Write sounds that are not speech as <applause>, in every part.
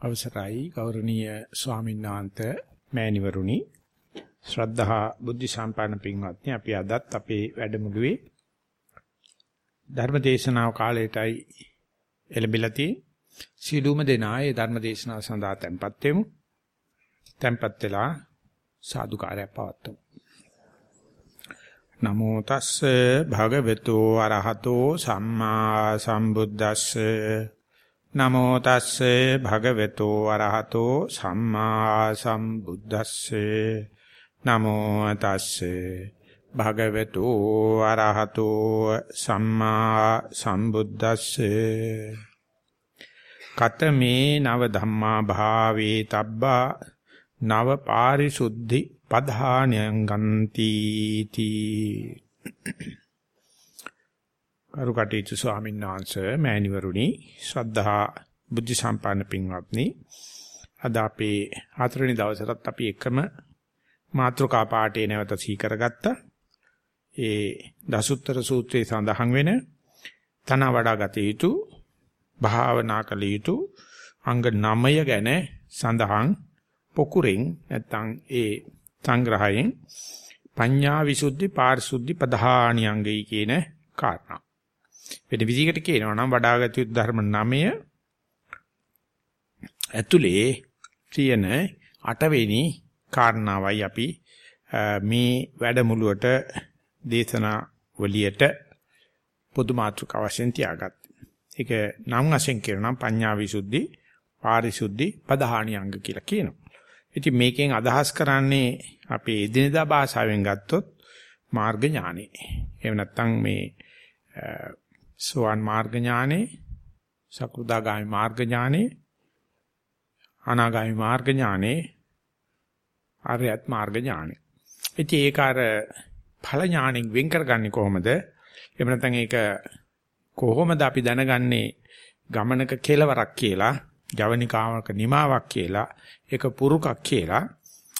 අවසරයි ගෞරවනීය ස්වාමීන් වහන්සේ මෑණිවරුනි. ශ්‍රද්ධහා බුද්ධ සම්පන්න පින්වත්නි අපි අදත් අපේ වැඩමුළුවේ ධර්ම දේශනාව කාලයටයි එළඹිලා තියෙන්නේ. සීලුම දෙනා ඒ ධර්ම දේශනාව සඳහා tempත් වෙමු. tempත් වෙලා සාදුකාරය පවත්වමු. නමෝ තස්සේ භගවතු අරහතෝ සම්මා සම්බුද්දස්සේ. නමෝ තස්සේ භගවතු අරහතෝ සම්මා සම්බුද්දස්සේ. නමෝ තස්සේ භගවතු අරහතෝ සම්මා සම්බුද්දස්සේ. කතමේ නව ධම්මා භාවේ තබ්බා නව පාරිසුද්ධි පධානයන් ගන්ති තී කරුකටීතු ස්වාමීන් වහන්සේ මෑණිවරුනි ශ්‍රද්ධා බුද්ධ සම්පන්න පින්වත්නි. අද අපේ හතරවෙනි දවසටත් අපි එකම මාත්‍රකා පාඨය නැවත සීකරගත්තා ඒ දසුත්තර සූත්‍රයේ සඳහන් වෙන තන වඩා ගත යුතු භාවනා කළ යුතු අංග 9 ගැන සඳහන් පොකුරෙන් නැත්තම් ඒ සංග්‍රහයෙන් පඤ්ඤා විසුද්ධි පාරිශුද්ධි පධානියංගයි කියන කාරණා. වෙන විදිහකට කියනවා නම් වඩාගත යුතු ධර්ම 9 ඇතුලේ තියෙන අටවෙනි කාරණාවයි අපි මේ වැඩමුළුවට දේශනා වලියට පොදු මාතෘකාව වශයෙන් තියාගත්තේ. ඒක නම් වශයෙන් කියනවා පඤ්ඤා විසුද්ධි, පාරිසුද්ධි, පදහාණියංග කියලා කියනවා. ඉතින් මේකෙන් අදහස් කරන්නේ අපේ එදිනදා භාෂාවෙන් ගත්තොත් මාර්ග ඥානෙ. එහෙම නැත්නම් මේ සෝවාන් මාර්ග ඥානෙ, සකෘදාගාමි මාර්ග ඥානෙ, අනාගාමි මාර්ග ඥානෙ, ආර්යත් මාර්ග ඥානෙ. ඉතින් ඒක අර ඵල ඥාණයෙන් වෙන් කරගන්නේ කොහොමද? එහෙම නැත්නම් ඒක කොහොමද අපි දැනගන්නේ ගමනක කෙලවරක් කියලා, ජවනිකාවක නිමාවක් කියලා, ඒක පුරුකක් කියලා.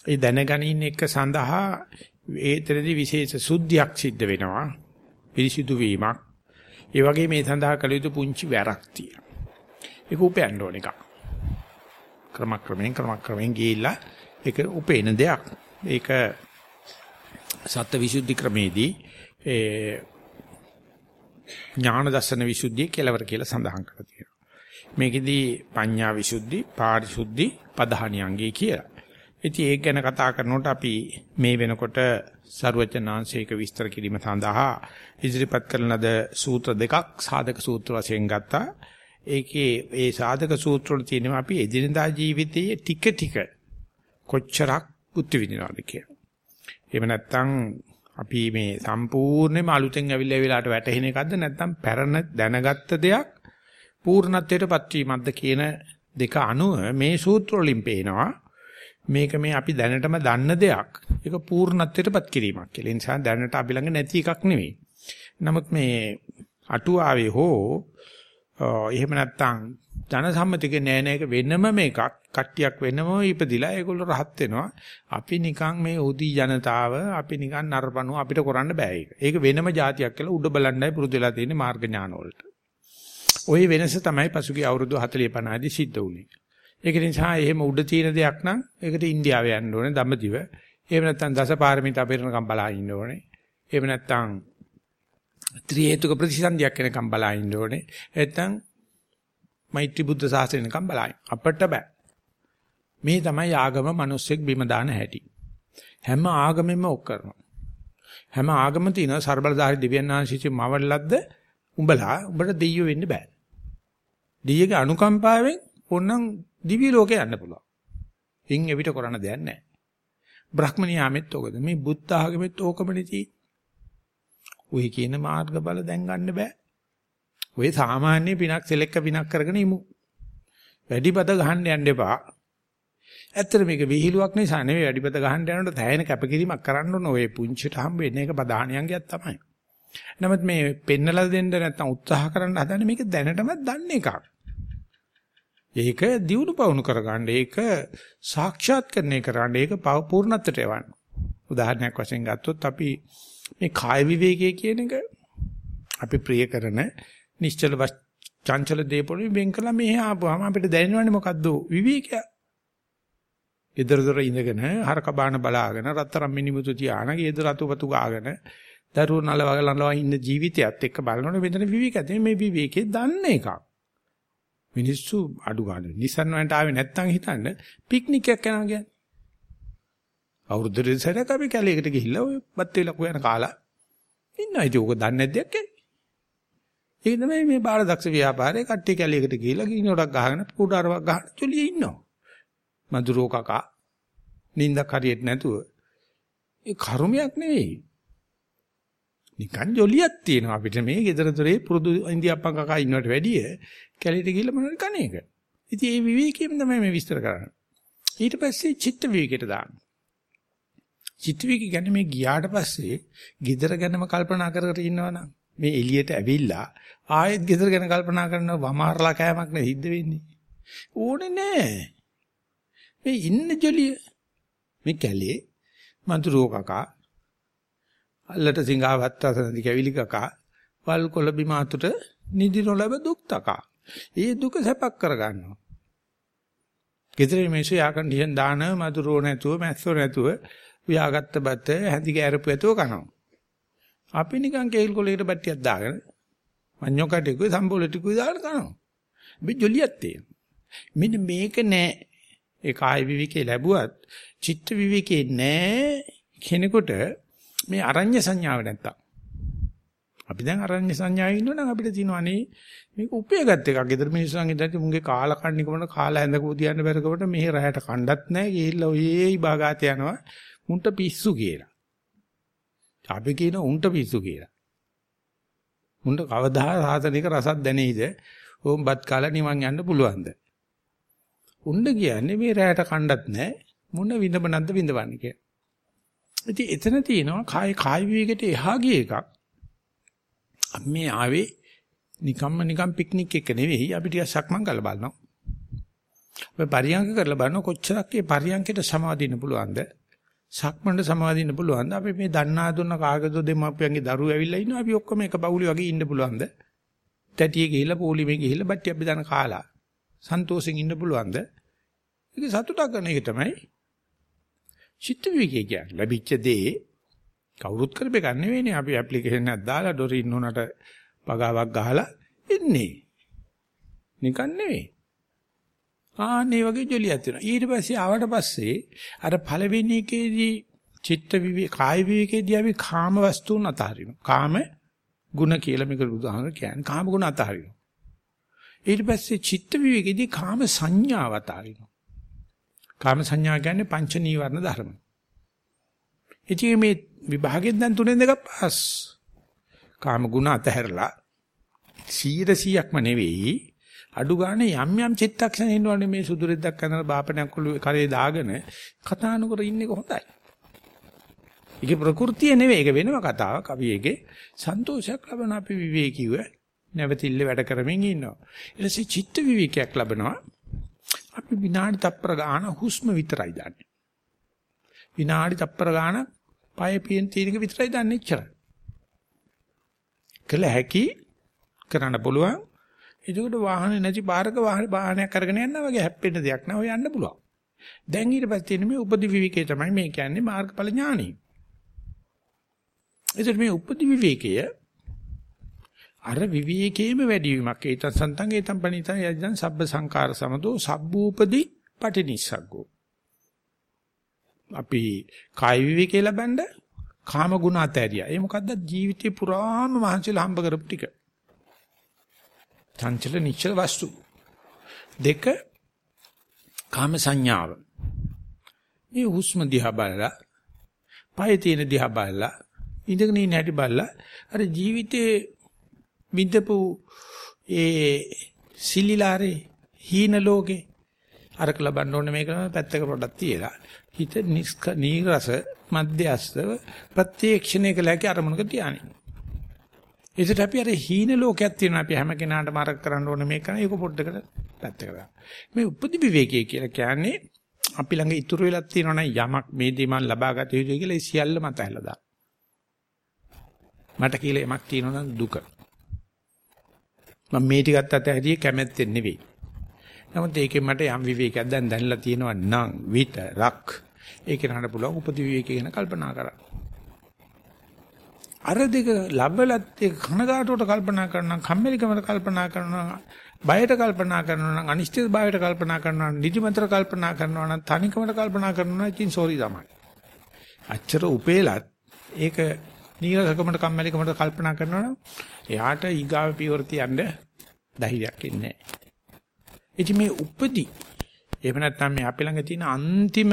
ඒ දැනගැනීම එක සඳහා ඒතරදී විශේෂ සුද්ධියක් සිද්ධ වෙනවා. පිරිසිදු වීමක්. ඒ වගේ මේ සඳහා කළ යුතු පුංචි වැරක් තියෙනවා. ඒක උපයන්න ඕන එකක්. ක්‍රමක්‍රමයෙන් ක්‍රමක්‍රමයෙන් ගිහිල්ලා ඒක උපේන දෙයක්. ඒක සත්‍ය විසුද්ධි ක්‍රමේදී ඒ ඥාන දර්ශන විසුද්ධිය කෙලවර කියලා සඳහන් කරලා තියෙනවා. මේකෙදී පඤ්ඤා විසුද්ධි, පාරිශුද්ධි, පධානියංගේ කියලා. ඉතින් ඒක ගැන කතා කරනකොට අපි මේ වෙනකොට ਸਰවචනාංශයක විස්තර කිරීම සඳහා ඉදිරිපත් කරන ලද සූත්‍ර දෙකක් සාධක සූත්‍ර වශයෙන් ගත්තා. ඒකේ ඒ සාධක සූත්‍ර වල තියෙනවා අපි එදිනදා ජීවිතයේ ටික ටික කොච්චරක් බුද්ධ විදිනවද කියලා. එහෙම නැත්නම් අපි මේ සම්පූර්ණයෙන්ම අලුතෙන් ඇවිල්ලා ඒ වෙලාවට වැටහෙන එකක්ද නැත්නම් පැරණ දැනගත්ත දෙයක් පූර්ණත්වයටපත් වීමක්ද කියන දෙක අනුව මේ සූත්‍ර වලින් පේනවා මේක මේ අපි දැනටම දන්න දෙයක්. ඒක පූර්ණත්වයටපත් කිරීමක් කියලා. ඒ නිසා දැනට අපි ළඟ නැති එකක් නෙවෙයි. නමුත් මේ අටුවාවේ හෝ එහෙම නැත්නම් ජන සම්මතික නෑ නෑ වෙනම එකක් කට්ටියක් වෙනම ඉපදිලා ඒගොල්ලෝ රහත් වෙනවා. අපි නිකන් මේ උදී ජනතාව අපි නිකන් නරපණු අපිට කරන්න බෑ ඒක. ඒක වෙනම જાතියක් කියලා උඩ බලන්නයි පුරුදු වෙලා තියෙන්නේ මාර්ග ඥාන වලට. ওই වෙනස තමයි පසුගිය අවුරුදු 40 50 දී සිද්ධ වුනේ. ඒක නිසා එහෙම උඩ තියෙන දෙයක් නම් ඒකට ඉන්දියාවේ යන්න ඕනේ දඹදිව. එහෙම නැත්නම් දසපාරමිතා පෙරණකම් බලා ඉන්න ඕනේ. එහෙම නැත්නම් ත්‍රි හේතුක ප්‍රතිසන්දියක් වෙනකම් බලා ඉන්න ඕනේ. නැත්නම් මෛත්‍රී බුද්ධ ශාසනයකම් බලා අපිට බෑ. මේ තමයි ආගම මිනිස්සෙක් බිම දාන හැටි. හැම ආගමෙම ඔක් කරනවා. හැම ආගම තියෙනවා ਸਰබලධාරි දිව්‍යන් ආශිචි මවල්ලද්ද උඹලා උඹට දෙයියෝ වෙන්න බෑ. දෙයියගේ අනුකම්පාවෙන් ඕනනම් දිව්‍ය ලෝකේ යන්න පුළුවන්. ඉන් එවිට කරන්න දෙයක් නැහැ. බ්‍රහ්මනියාමෙත් ඕකද මේ බුද්ධ ආගමෙත් ඕකමනේ තියෙන්නේ. ඔය කියන මාර්ග බල දැන් ගන්න බෑ. ඔය සාමාන්‍ය පිනක් සෙලෙක්ක පිනක් කරගෙන ඉමු. වැඩිපද ගහන්න යන්න එපා. ඇත්තට මේක විහිළුවක් නිසා නෙවෙයි වැඩිපද ගහන්න යනකොට තැහෙන කැපකිරීමක් කරන්න ඕන ඔය පුංචිට හම්බ වෙන එක ප්‍රධානියන්ගයක් තමයි. නමුත් මේ පෙන්නලා දෙන්න නැත්නම් උත්සාහ කරන්න හදන්නේ මේක දැනටමත් දන්න එකක්. ඒක දියුණු පවුණු කරගන්න ඒක සාක්ෂාත්කරණය කරන්න ඒක පූර්ණත්වයට යවන්න. උදාහරණයක් වශයෙන් ගත්තොත් අපි මේ කාය විවේකයේ කියන එක අපි ප්‍රිය කරන නිශ්චල චංචල දේපොළේ වෙන් කළා මෙහෙ ආපුවාම අපිට දැනෙනවනේ මොකද්ද විවේකය. ඊදර දොර ඉඳගෙන හරක බාන බලාගෙන රත්තරන් මිනිමුතු තියාන ඊදර අතුපතු ගාගෙන දරුවෝ නලවග නලව ඉන්න ජීවිතයත් එක්ක බලනකොට මෙතන විවේකයක් මේ විවේකේ දන්න එකක්. මිනිස්සු අඩු ගන්න. Nissan වලට ආවේ නැත්තම් හිතන්න පික්නික් එකක් යනවා කියන්නේ. අවුරුදු දෙකක් අපි කැලේකට ගිහිල්ලා ඔය බත් වේලක් හොයන කාලා ඉන්නවා. ඉතින් ඕක දන්නේ නැද්ද එක්කේ? ඒක තමයි මේ බාලදක්ෂ ව්‍යාපාරේ කට්ටිය කැලේකට ගිහිල්ලා ගිනොඩක් ගහගෙන කුඩාරවක් ගහන චොලියේ ඉන්නවා. මදුරෝ කකා නින්දක් හරියට නැතුව ඒ කර්මයක් නෙවෙයි. නිකන් ජොලියක් තියෙනවා අපිට මේ ගෙදර දොරේ පුරුදු ඉන්දියාප්පන් කකා ඉන්නවට වැඩිය කැලේට ගිහිල්ලා මොනවද කණ එක. ඉතින් මේ විවේකයෙන් තමයි මේ විස්තර කරන්නේ. ඊට පස්සේ චිත්ත විවේකයට දාන්න. චිත්ත විවේක කියන්නේ මේ ගියාට පස්සේ ගෙදර ගැනම කල්පනා කර කර ඉන්නවනම් මේ එළියට ඇවිල්ලා ආයෙත් ගෙදර ගැන කල්පනා කරනවා වමාරලා කෑමක් නෙ හිද්ද වෙන්නේ. ඕනේ නෑ. මේ ඉන්න ජොලිය මේ කැලේ මන්තුරෝ කකා අල්ලට සිංහාවත් අසනදි කැවිලි කකා වල් කොළ බිම අතුට නිදි නොලැබ දුක් තකා. ඒ දුක සැපක් කරගන්නවා. ගෙදර මේසු යාකන්ඩිෂන් දාන මදුරෝ නැතුව මැස්සෝ නැතුව ව්‍යාගත්ත බත හැඳි කෑරපු ඇතුව කනවා. අපි නිකන් කේල් කොලේට බට්ටියක් දාගෙන මඤ්ඤෝ කටේකුයි සම්බෝලටිකුයි දාගෙන කනවා. මේ ජොලියක් තියෙනවා. මෙන්න මේක නෑ. ඒ කාය විවිකේ ලැබුවත් චිත්ත විවිකේ නෑ කෙනෙකුට මේ අරඤ්‍ය සංඥාව නැත්තම්. අපි දැන් අරඤ්‍ය සංඥාවේ ඉන්නවනම් අපිට තියෙනවා අනේ මේක උපයගත් එකක්. ගෙදර මිනිස්සුන් ඉඳලා මුගේ කාලා කන්නේකමන කාලා ඇඳකෝ තියන්න බැරකවට මෙහි රැයට කණ්ඩත් නැහැ. ගිහිල්ලා ඔයේ ඉබාගාත යනවා. මුන්ට පිස්සු කියලා. අපි කියන උන්ට පිස්සු කියලා. මුන්ට කවදා සාසනික රසක් දැනෙයිද? ඕම් බත් කාලා නිවන් යන්න පුළුවන්ද? උණ්ඩ කියන්නේ මේ රැයට කණ්ඩත් නැහැ. මොන විඳබනක්ද විඳවන්නේ කියලා. ඉතින් එතන තියෙනවා කාය කාය විවේකයට එහා ගිය එකක්. අපි මේ ආවේ නිකම්ම නිකම් පික්නික් එක නෙවෙයි අපි ටිකක් සක්මන් කරලා බලනවා. අපි පරියන්ක කරලා බලනවා කොච්චරක් ඒ පරියන්කයට සමාදින්න පුළුවන්ද? සක්මන්ට සමාදින්න පුළුවන්ද? අපි මේ දන්නා දුන්න කාගදෝ දෙමාපියන්ගේ දරුවෝ ඇවිල්ලා ඉන්නවා අපි ඔක්කොම එක බවුලි වගේ ඉන්න පුළුවන්ද? තැටියේ ගිහිල්ලා පොලිමේ ගිහිල්ලා බට්ටි අපි දන කාලා සන්තෝෂෙන් ඉන්න පුළුවන්ද? ඒක සතුටක් ගන්න එක තමයි චිත්ත විවේකී කියන්නේ. ලැබිච්ච දේ කවුරුත් කරපේ ගන්න නෙවෙයිනේ. අපි ඇප්ලිකේෂන් එකක් දාලා ඩොරින් උනට පගාවක් ගහලා ඉන්නේ. නිකන් නෙවෙයි. ආන්නේ වගේ ජොලියක් තියෙනවා. ඊට පස්සේ ආවට පස්සේ අර පළවෙනි එකේදී චිත්ත විවේ කාය විවේකේදී අපි කාම වස්තුන් අතහරිනවා. කාම ගුණ කියලා මේක බුදුහාමර කියන්නේ. කාම ගුණ අතහරිනවා. ඊට පස්සේ චිත්ත විවේකේදී කාම සංඥාව අතහරිනවා. කාම සංඥා කියන්නේ පංච නීවරණ ධර්ම. ඉතින් මේ විභාගෙන් දැන් තුනෙන් දෙකක් පාස්. කාම ගුණ අතහැරලා 100%ක්ම නෙවෙයි අඩු ගානේ යම් යම් චිත්තක්ෂණ ඉන්නවනේ මේ සුදු රෙද්දක් කරන බාපණයක් කරේ දාගෙන කතා නොකර ඉන්නේ කොහොඳයි. ඒක ප්‍රകൃතිය නෙවෙයි ඒක වෙනම කතාවක්. අපි ඒකේ සන්තෝෂයක් ලබන අපි විවේකීව නැවතිල්ල වැඩ කරමින් ඉන්නවා. ඊට පස්සේ චිත්ත විවේකයක් ලබනවා. අපි විනාඩි තප්පර ගාන හුස්ම විතරයි දන්නේ. විනාඩි තප්පර ගාන පය පියෙන් තියෙනක විතරයි දන්නේ ඉච්චරයි. කළ හැකි කරන්න පුළුවන්. ඒකට වාහනේ නැති බාරක වාහනයක් අරගෙන යනවා වගේ හැප්පෙන්න දෙයක් නෑ ඔය යන්න පුළුවන්. දැන් ඊට පස්සේ තියෙන මේ උපදි විවිකේ තමයි මේ කියන්නේ මාර්ගඵල ඥානෙ. එතකොට මේ උපදි විවේකය අර විවේකයේම වැඩිවීමක් ඒතත් සන්තං ඒතම් පණිතං යජ්ජං සබ්බ සංකාර සමතෝ සබ්බූපදී පටිනිස්සග්ගෝ අපි කාය විවේකේ ලබනද කාම ගුණ අතහැරියා. ඒ මොකද්ද ජීවිතේ පුරාම මහන්සිලා හම්බ කරපු ටික. චංචල නිශ්චල වස්තු. දෙක කාම සංඥාව. මේ හුස්ම දිහා බලලා, පය තියෙන දිහා බලලා, ඉඳගෙන ඉන්න හැටි බලලා අර ජීවිතේ විඳපු ඒ සිලිලාරේ හීන ලෝකේ අරක ලබන්න ඕනේ මේක පැත්තක පොඩක් තියලා හිත නීරස මධ්‍යස්තව ප්‍රත්‍යක්ෂණය කළ හැකි අරමුණක තියානින්. ඒකට අපි අර හීන ලෝකයක් තියෙනවා අපි හැම කෙනාටම අරක කරන්න ඕනේ මේක ඒක පොඩ්ඩකට පැත්තක දාන්න. මේ උපදි විවේකයේ කියලා කියන්නේ අපි ළඟ ඉතුරු වෙලා තියෙනවා යමක් මේ දේ මම ලබා ගත යුතුයි කියලා ඒ සියල්ල මත ඇහැලා දාන්න. මට කියලා යමක් තියෙනවා නම් දුක. මම මේ ටිකත් අතහැරියේ කැමැත්තෙන් නෙවෙයි. නමුත් ඒකෙන් මට යම් විවේකයක් දැන් දැනලා තියෙනවා නම් විතරක් ඒක නහන්න පුළුවන් උපදි විවේකී ගැන කල්පනා කරන්න. අර දෙක ලැබලත් ඒ කනගාටුවට කල්පනා කරනවා කම්මැලිකමට කල්පනා කරනවා බයට කල්පනා කරනවා නම් අනිශ්චිත භාවයට කල්පනා කරනවා නම් නිදිමතට කල්පනා කරනවා නම් තනිකමට කල්පනා කරනවා නම් ඉතින් සෝරි තමයි. අච්චර උපේලත් ඒක නීරසකමට කම්මැලිකමට කල්පනා කරනවා නම් එයාට ඊගාව පියවර තියන්න ධෛර්යයක් ඉන්නේ නැහැ. ඉතින් මේ උපදි එහෙම නැත්නම් මේ අපි ළඟ තියෙන අන්තිම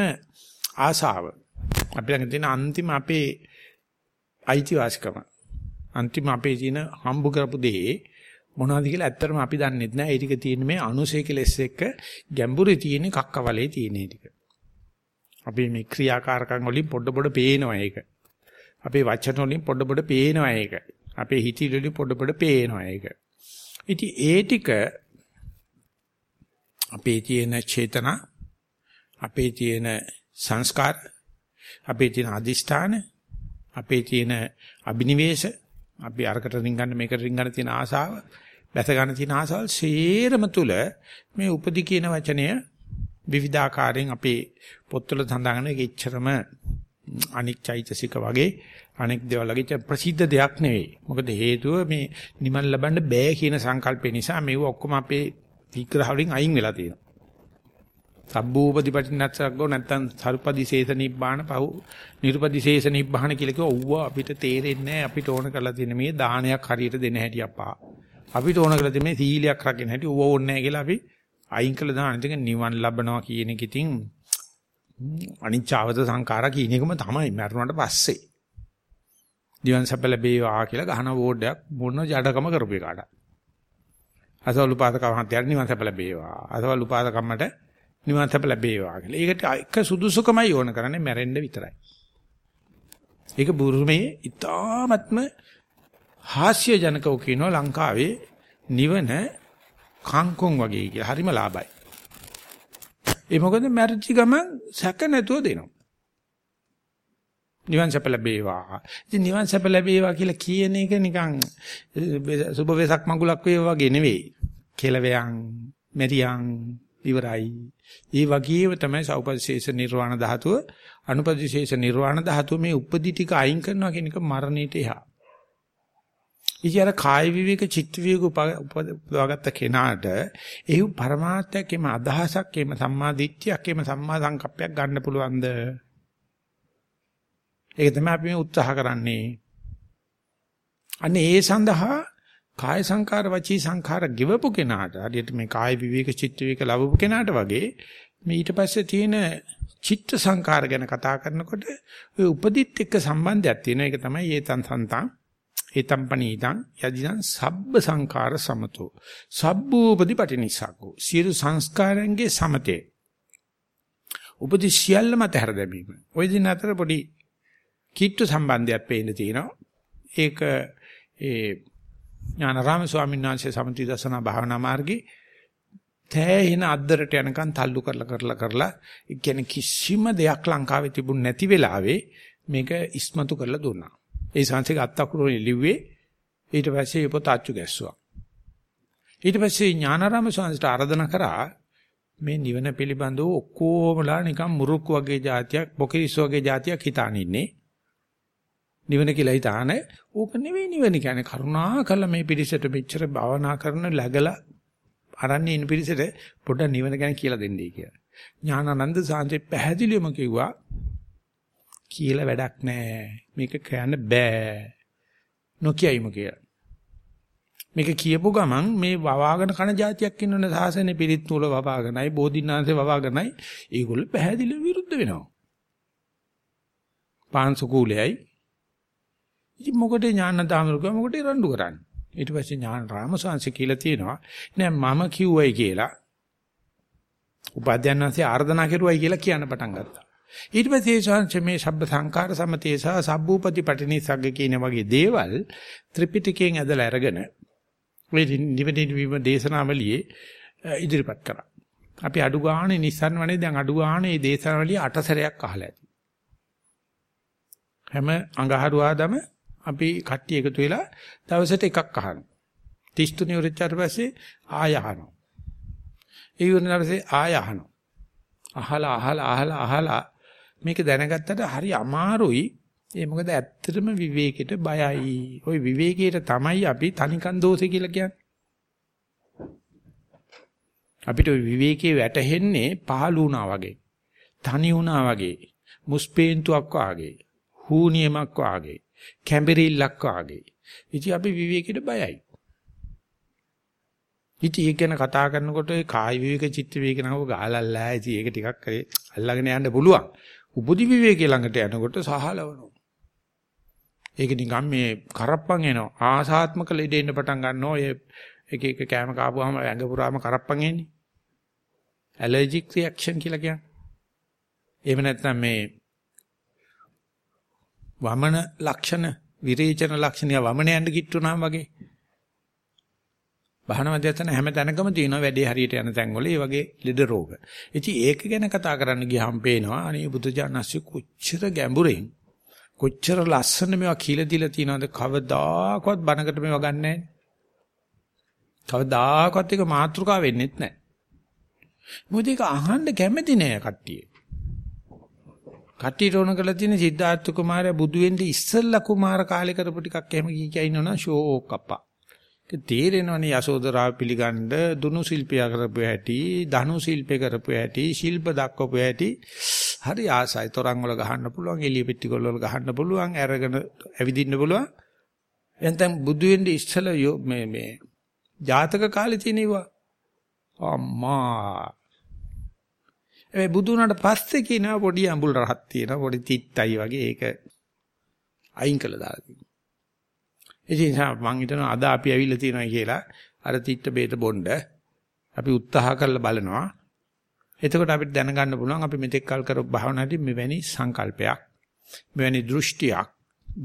ආසාව අපි ළඟ තියෙන අන්තිම අපේ අයිතිවාසිකම අන්තිම අපේ තියෙන හම්බ කරපු දේ මොනවද කියලා ඇත්තටම අපි දන්නේ නැහැ. ඒ ටික තියෙන මේ අනුසය කෙලස් එක්ක ගැඹුරේ තියෙන කක්කවලේ තියෙන ටික. අපි මේ ක්‍රියාකාරකම් වලින් පොඩ පොඩ පේනවා ඒක. අපේ වචන වලින් පොඩ පොඩ පේනවා ඒක. අපේ හිතිලි වලින් පොඩ පොඩ පේනවා ඒක. ඉතින් ඒ ටික අපේ තියෙන චේතනා අපේ තියෙන සංස්කාර අපේ තියෙන අදිෂ්ඨාන අපේ තියෙන අබිනිවේෂ අපි අරකට රින්ගන්න මේකට රින්ගන්න තියෙන ආසාව බැස ගන්න තියෙන ආසාවල් සේරම තුල මේ උපදි කියන වචනය විවිධාකාරයෙන් අපේ පොත්වල සඳහන් කරන එක ඉච්චරම අනික් චෛතසික වගේ අනෙක් දේවල් වගේ ප්‍රසිද්ධ දෙයක් නෙවෙයි. මොකද හේතුව මේ නිමල් ලබන්න බෑ කියන සංකල්පය නිසා මේව ඔක්කොම අපේ විග්‍රහ වලින් අයින් වෙලා තියෙනවා. සබ්බූපදීපටිනස්සග්ගෝ නැත්තම් සරුපදිශේෂ නිබ්බාන පහු නිර්පදිශේෂ නිබ්බාන කියලා කිව්ව ඔව්ව අපිට තේරෙන්නේ අපිට ඕන කරලා තියෙන මේ දානයක් හරියට දෙන්න හැටි අප්පා. අපිට ඕන කරලා තියෙන මේ සීලයක් රකින්න හැටි ඕව ඕනේ නැහැ කියලා අපි අයින් කළ දාන ඉතින් නිවන් ලබනවා කියන එක ඉතින් අනිච්චවද සංඛාර කියන එකම තමයි මරුණාට පස්සේ. නිවන් සැප ලැබේවා කියලා ගහන බෝඩයක් මොන ජඩකම කරපු එකට. අසවල් උපාසක මහත්තයාට නිවන් සැප ලැබේවා. අසවල් උපාසකම්මට නිවන් සැප ලැබේවා කියලා. ඒකට එක සුදුසුකමයි ඕන කරන්නේ මැරෙන්න විතරයි. ඒක බුරුමේ ඉතාමත්ම හාස්‍ය ජනකව කියනවා ලංකාවේ නිවන කංකොන් වගේ කියලා. හරිම ලාභයි. ඒ මොකද මැරිච්ච ගමන් සැක නැතුව දෙනවා. නිවන් සැප ලැබේවා. ඉතින් නිවන් සැප ලැබේවා කියලා කියන එක නිකන් සුබ වෙසක් මඟුලක් වේවා වගේ නෙවෙයි. කෙලවයන්, මෙරියන් ඉවරයි. ඒ වගේම තමයි සෞපදිශේෂ නිර්වාණ ධාතුව, අනුපදිශේෂ නිර්වාණ ධාතුව මේ උපදි ටික අයින් කරනවා කියන එක මරණයට එහා. ඉතින් අර කාය විවේක චිත්ත විවේක උපදවාගත්ත කෙනාට ඒ පරමාර්ථයක් එම අදහසක් එම සම්මා දිට්ඨියක් එම සම්මා සංකප්පයක් ගන්න පුළුවන්ද? ඒක තමයි අපි මේ උත්සාහ කරන්නේ. අන්න ඒ සඳහා කාය සංකාර වචී සංඛාර ගෙවපු කෙනාට හරියට මේ කාය විවේක චිත්ත විවේක ලැබපු කෙනාට වගේ මේ ඊට පස්සේ තියෙන චිත්ත සංකාර ගැන කතා කරනකොට ඔය උපදිත් එක්ක සම්බන්ධයක් තියෙන එක තමයි ඒතන් සන්තං ඒතම් පනීතං යදිදං සබ්බ සංකාර සමතෝ. සබ්බූපදි පටිනිසග්ගෝ. සියලු සංස්කාරයන්ගේ සමතේ. උපදි සියල්ල මත හැර දැමීම. ওই දින අතර පොඩි කිට්ටු සම්බන්ධයක් පේන්න තියෙනවා. ඒක ඒ ඥානරාම ස්වාමීන් වහන්සේ සමථ විදර්ශනා භාවනා මාර්ගේ තෑහින අද්දරට යනකන් තල්ලු කරලා කරලා කරලා ඒ කියන්නේ කිසිම දෙයක් ලංකාවේ තිබුණ නැති වෙලාවේ මේක ඉස්මතු කරලා දුන්නා. ඒ සංසික අත්තකුරුනේ ලිව්වේ ඊට පස්සේ ඒ පොත අච්චු ගැස්සුවා. ඊට පස්සේ ඥානරාම ස්වාමීන්ට ආරාධනා කරා මේ නිවන පිළිබඳව ඔක්කොමලා නිකන් මුරුක්කු වගේ જાතියක්, පොකිරිස් වගේ જાතියක් හිතාන ඉන්නේ. නිවන කියලා හිතාන ඕක නෙවෙයි නිවන කියන්නේ කරුණා කළ මේ පිරිසට මෙච්චර භවනා කරන ලැගලා අරන්නේ ඉන්න පිරිසට පොඩ්ඩක් නිවන ගැන කියලා දෙන්නයි කියලා. ඥානানন্দ සාන්තේ පැහැදිලිවම කිව්වා කියලා වැඩක් නැහැ. මේක කියන්න බෑ. නොකියයිම කියලා. මේක කියපු ගමන් මේ වවාගෙන කන જાතියක් ඉන්නවනේ සාසනේ පිරිත් නූල වවාගෙනයි බෝධින්නාංශේ වවාගෙනයි ඒගොල්ලෝ පැහැදිලිව විරුද්ධ වෙනවා. පාන්සුකූලෙයි ඉතින් මොකටද ඥානදාමරුක මොකටද රණ්ඩු කරන්නේ? ඊට පස්සේ ඥාන රාමසංශ කියලා තියෙනවා. නෑ මම කිව්වයි කියලා. උපාධ්‍යයන්වන්සේ ආර්දනා කරුවයි කියලා කියන්න පටන් ගත්තා. ඊට පස්සේ ශාංශ මේ ශබ්ද සංකාර සමතේ සහ සබ්බූපති පටිනිසග්ග කියන වගේ දේවල් ත්‍රිපිටකයෙන් ඇදලා අරගෙන මේ නිවෙදින වීම දේශනාවලියේ ඉදිරිපත් කරා. අපි අඩු ගානේ Nissan වනේ දැන් අඩු ගානේ මේ දේශනාවලිය අටසරයක් අහලා ඇති. හැම අඟහරුවාදම අපි කට්ටිය එකතු වෙලා දවසට එකක් අහනවා. 33 ඉවරච්චාට පස්සේ ආය අහනවා. ඒ ඉවරනාට පස්සේ ආය අහනවා. අහලා අහලා අහලා අහලා මේක දැනගත්තට හරි අමාරුයි. ඒ මොකද ඇත්තටම විවේකයට බයයි. ওই විවේකයට තමයි අපි තනිකන් දෝෂේ කියලා කියන්නේ. අපිට විවේකයේ වැටෙන්නේ පහළ වුණා වගේ. තනි වුණා වගේ. මුස්පේන්තුවක් වාගේ. හූනියමක් වාගේ. කැඹිරිල්ලක් වාගේ. ඉතින් අපි විවේකයට බයයි. ඉතින් ඒක ගැන කතා කරනකොට ඒ කායි විවේක චිත්ත විවේක නව ගාලල්ලා ඉතින් ඒක ටිකක් කරේ අල්ලගෙන යන්න පුළුවන්. උපදි විවේකේ ළඟට යනකොට සහලවනවා. ඒක නිකන් මේ කරප්පන් එනවා. ආසාත්මක ලෙඩ එන්න පටන් ගන්නවා. ඔය එක එක කෑම කාපුවාම ඇඟ පුරාම කරප්පන් එන්නේ. ඇලර්ජික් රියැක්ෂන් කියලා කියන්නේ. එහෙම නැත්නම් මේ වමන ලක්ෂණ විරේචන ලක්ෂණ වමන යන්න කිට්ටුනාම වගේ බහන මැදයන් හැම තැනකම තියෙනවා වැඩේ හරියට යන තැන්වල ඒ වගේ ලෙඩ රෝග. ඉතින් ඒක ගැන කතා කරන්න ගියාම පේනවා අනේ බුදුජානස්සේ කොච්චර ගැඹුරින් කොච්චර ලස්සන මේවා කියලා දීලා තියෙනවද කවදාකවත් බනකට මේවා ගන්නෑ. කවදාකවත් ඒක මාත්‍රිකා වෙන්නෙත් නැහැ. මොකද ඒක අහන්න කැමති නෑ කට්ටිය. කට්ටියට ඕන කරලා තියෙන සිද්ධාර්ථ කුමාරයා බුදු වෙන්න ඉස්සෙල්ලා කුමාර කාලේ කරපු ටිකක් එහෙම කී කිය ඉන්නවනම් ෂෝක් අප්පා. ඒක තේරෙනවනේ යසෝදරාව පිළිගන්න දුනු ශිල්පිය කරපු හැටි, ධනු ශිල්පේ කරපු හැටි, ශිල්ප දක්වපු හැටි හරි ආසයි. තරංග වල ගහන්න පුළුවන්, එළිය පෙට්ටි වල ගහන්න පුළුවන්, අරගෙන ඇවිදින්න පුළුවන්. එතෙන් බුදු වෙන්න ඉස්සෙල්ලා මේ මේ ජාතක කාලේ තියෙනවා. අම්මා ඒ බුදු වුණාට පස්සේ කියනවා පොඩි අඹුල් රහක් තියෙනවා පොඩි තිත්තයි වගේ ඒක අයින් කළා දාලා තියෙනවා. ඒ නිසා මං හිතනවා අද අපි ඇවිල්ලා තියෙනවා කියලා අර තිත්ත බේත බොණ්ඩ අපි උත්සාහ කරලා බලනවා. එතකොට අපිට දැනගන්න පුළුවන් අපි මෙතෙක් කල් කරපු භාවනාවේදී මෙවැනි සංකල්පයක් මෙවැනි දෘෂ්ටියක්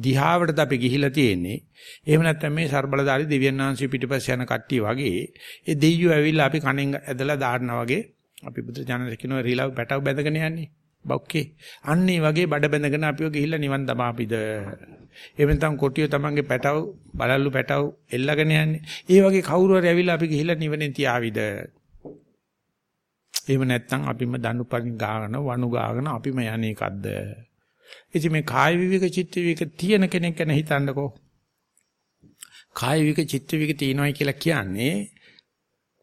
දිහාවටද අපි ගිහිලා තියෙන්නේ. එහෙම නැත්නම් මේ ਸਰබලදාරි දෙවියන් වහන්සේ පිටිපස්ස යන කට්ටිය වගේ ඒ දෙයියෝ ඇවිල්ලා අපි කණෙන් ඇදලා දාන්නා වගේ අපි බුදු ජානක කියනවා රීලව් බැටව බැඳගෙන යන්නේ. බොක්කේ. අන්න ඒ වගේ බඩ බැඳගෙන අපිව ගිහිල්ලා නිවන් දමාපිද. එහෙම නැත්නම් කොටිය තමන්ගේ පැටව බලල්ලු පැටව එල්ලගෙන යන්නේ. ඒ වගේ කවුරු හරි ඇවිල්ලා අපි ගිහිල්ලා නිවනේ තියාවිද. එහෙම නැත්නම් අපිම දනුපරින් ගාගෙන වණු ගාගෙන අපිම යන්නේ එකක්ද? ඉතින් මේ කාය විවික චිත්ත විවික තියෙන කෙනෙක් ගැන හිතන්නකෝ. කාය විවික චිත්ත විවික තියෙනවයි කියලා කියන්නේ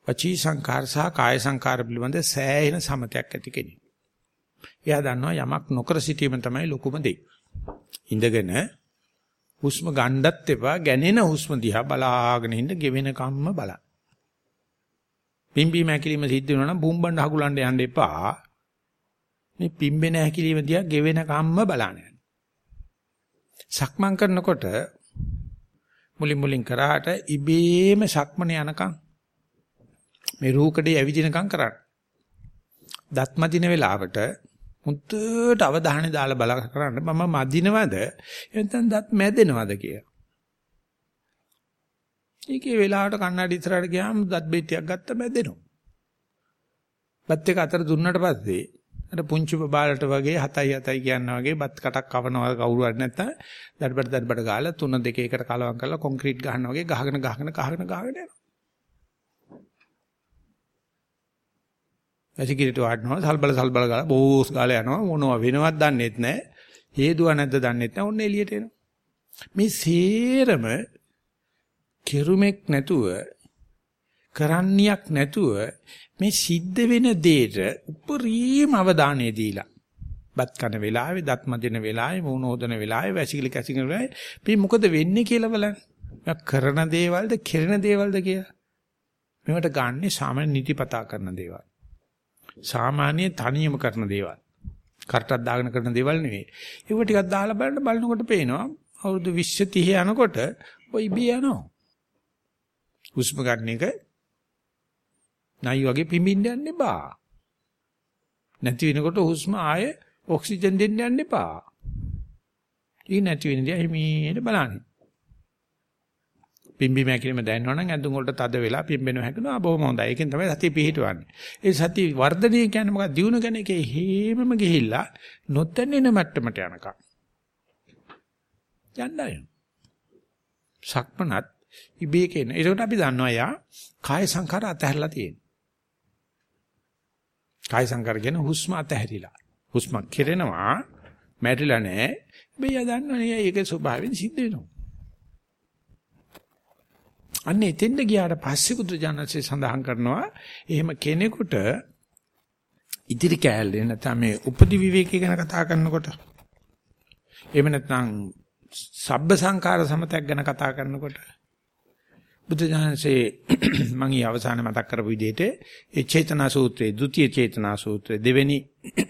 වචී සංකාර සහ කාය සංකාර පිළිබඳ සෑහෙන සමතයක් ඇති කෙනෙක්. එයා දන්නවා යමක් නොකර සිටීම තමයි ලොකුම දේ. ඉඳගෙන හුස්ම ගන්නත් එපා, ගැනෙන හුස්ම දිහා බලාගෙන ඉන්න ගෙවෙන කම්ම බලන්න. පිම්බීම හැකිලිම සිද්ධ වෙනවා නම් බුම්බණ්ඩ හකුලන්න යන්න එපා. මේ පිම්බෙන හැකිලිම දිහා ගෙවෙන කම්ම බලන්න. සක්මන් කරනකොට මුලින් මුලින් කරාට ඉබේම සක්මන යනකම් මේ රූකඩේ ඇවිදිනකම් කරන්න. දත්ම දින වෙලාවට මුත්තට අවධානය දාලා බල කරන්න මම මදිනවද එතෙන් දත් මැදෙනවද කියලා. ඒකේ වෙලාවට කන්නඩි ඉස්සරහට ගියාම දත් බෙට්ටියක් ගත්ත මැදෙනවා. බත් එක අතර දුන්නට පස්සේ අර පුංචි බබාලට වගේ 7යි 7යි කියනවා වගේ බත් කටක් කවනවා කවුරු හරි නැත්තම් දඩබඩ දඩබඩ ගාලා තුන දෙක එකට කලවම් කරලා කොන්ක්‍රීට් ගහනවා වගේ ගහගෙන ගහගෙන ගහගෙන ගහගෙන යනවා. වැසිකිළිට වඩනවා සල්බල සල්බල ගාලා බෝස් ගාලා යනවා මොනවා වෙනවත් දන්නෙත් නැහැ හේතුව නැද්ද දන්නෙත් නැහැ ඔන්න එළියට එනවා මේ සේරම කෙරුමක් නැතුව කරන්නියක් නැතුව මේ සිද්ධ වෙන දෙයට උපරිම අවධානය දීලා බත් කන වෙලාවේ දත් මදින වෙලාවේ මූණ හොදන වෙලාවේ වැසිකිලි කැසිකින වෙලාවේ මේ මොකද වෙන්නේ කියලා බලන්න. කරන දේවල්ද කෙරෙන දේවල්ද කියලා. මේවට ගන්නේ සාමාන්‍ය නිතිපතා කරන දේවල්. සාමාන්‍ය තනියම කරන දේවල්. කරටක් දාගෙන කරන දේවල් නෙවෙයි. ඒව ටිකක් දාලා බලන්න බලනකොට පේනවා අවුරුදු 20 30 යනකොට ඔය ඉබේ යනවා. හුස්ම ගන්න එක නයි වගේ පිඹින්න යන්න එපා. නැති වෙනකොට හුස්ම ආයේ ඔක්සිජන් දෙන්න යන්න එපා. ඊ නැති වෙන දේ හිමීට බලන්න. පිම්බීම හැකිලිම දැනනවනම් ඇඳුම් වලට තද වෙලා පිම්බෙනව හැකනවා බොහොම හොඳයි. ඒකෙන් තමයි සතිය පිහිටවන්නේ. ඒ සතිය වර්ධනය කියන්නේ මොකක්ද? දියුණු කෙන එකේ හේමම ගිහිල්ලා නොතැනෙන මට්ටමට යනකම්. යන්නයි. සක්මනත් ඉබේ කෙන. ඒකට අපි දන්නවා යා කාය සංකාර අතහැරලා තියෙනවා. කාය සංකාර කියන හුස්ම අතහැරිලා. හුස්ම කෙරෙනවා මැරිලා නැහැ. බෙය දන්නවනේ ඒක ස්වභාවයෙන් සිද්ධ වෙනවා. අන්න එතෙන්ද ගියාට පස්සේ බුදුජානකසේ සඳහන් කරනවා එහෙම කෙනෙකුට ඉදිරි කෑල්ලේ නැත්නම් මේ උපදි විවේකී ගැන කතා කරනකොට එහෙම නැත්නම් සබ්බ සංකාර සමතක් ගැන කතා කරනකොට බුදුජානකසේ <clears throat> මම ඊ අවසානයේ මතක් කරපු විදිහට ඒ චේතනා සූත්‍රයේ ဒုတိ ය චේතනා සූත්‍රයේ දෙවෙනි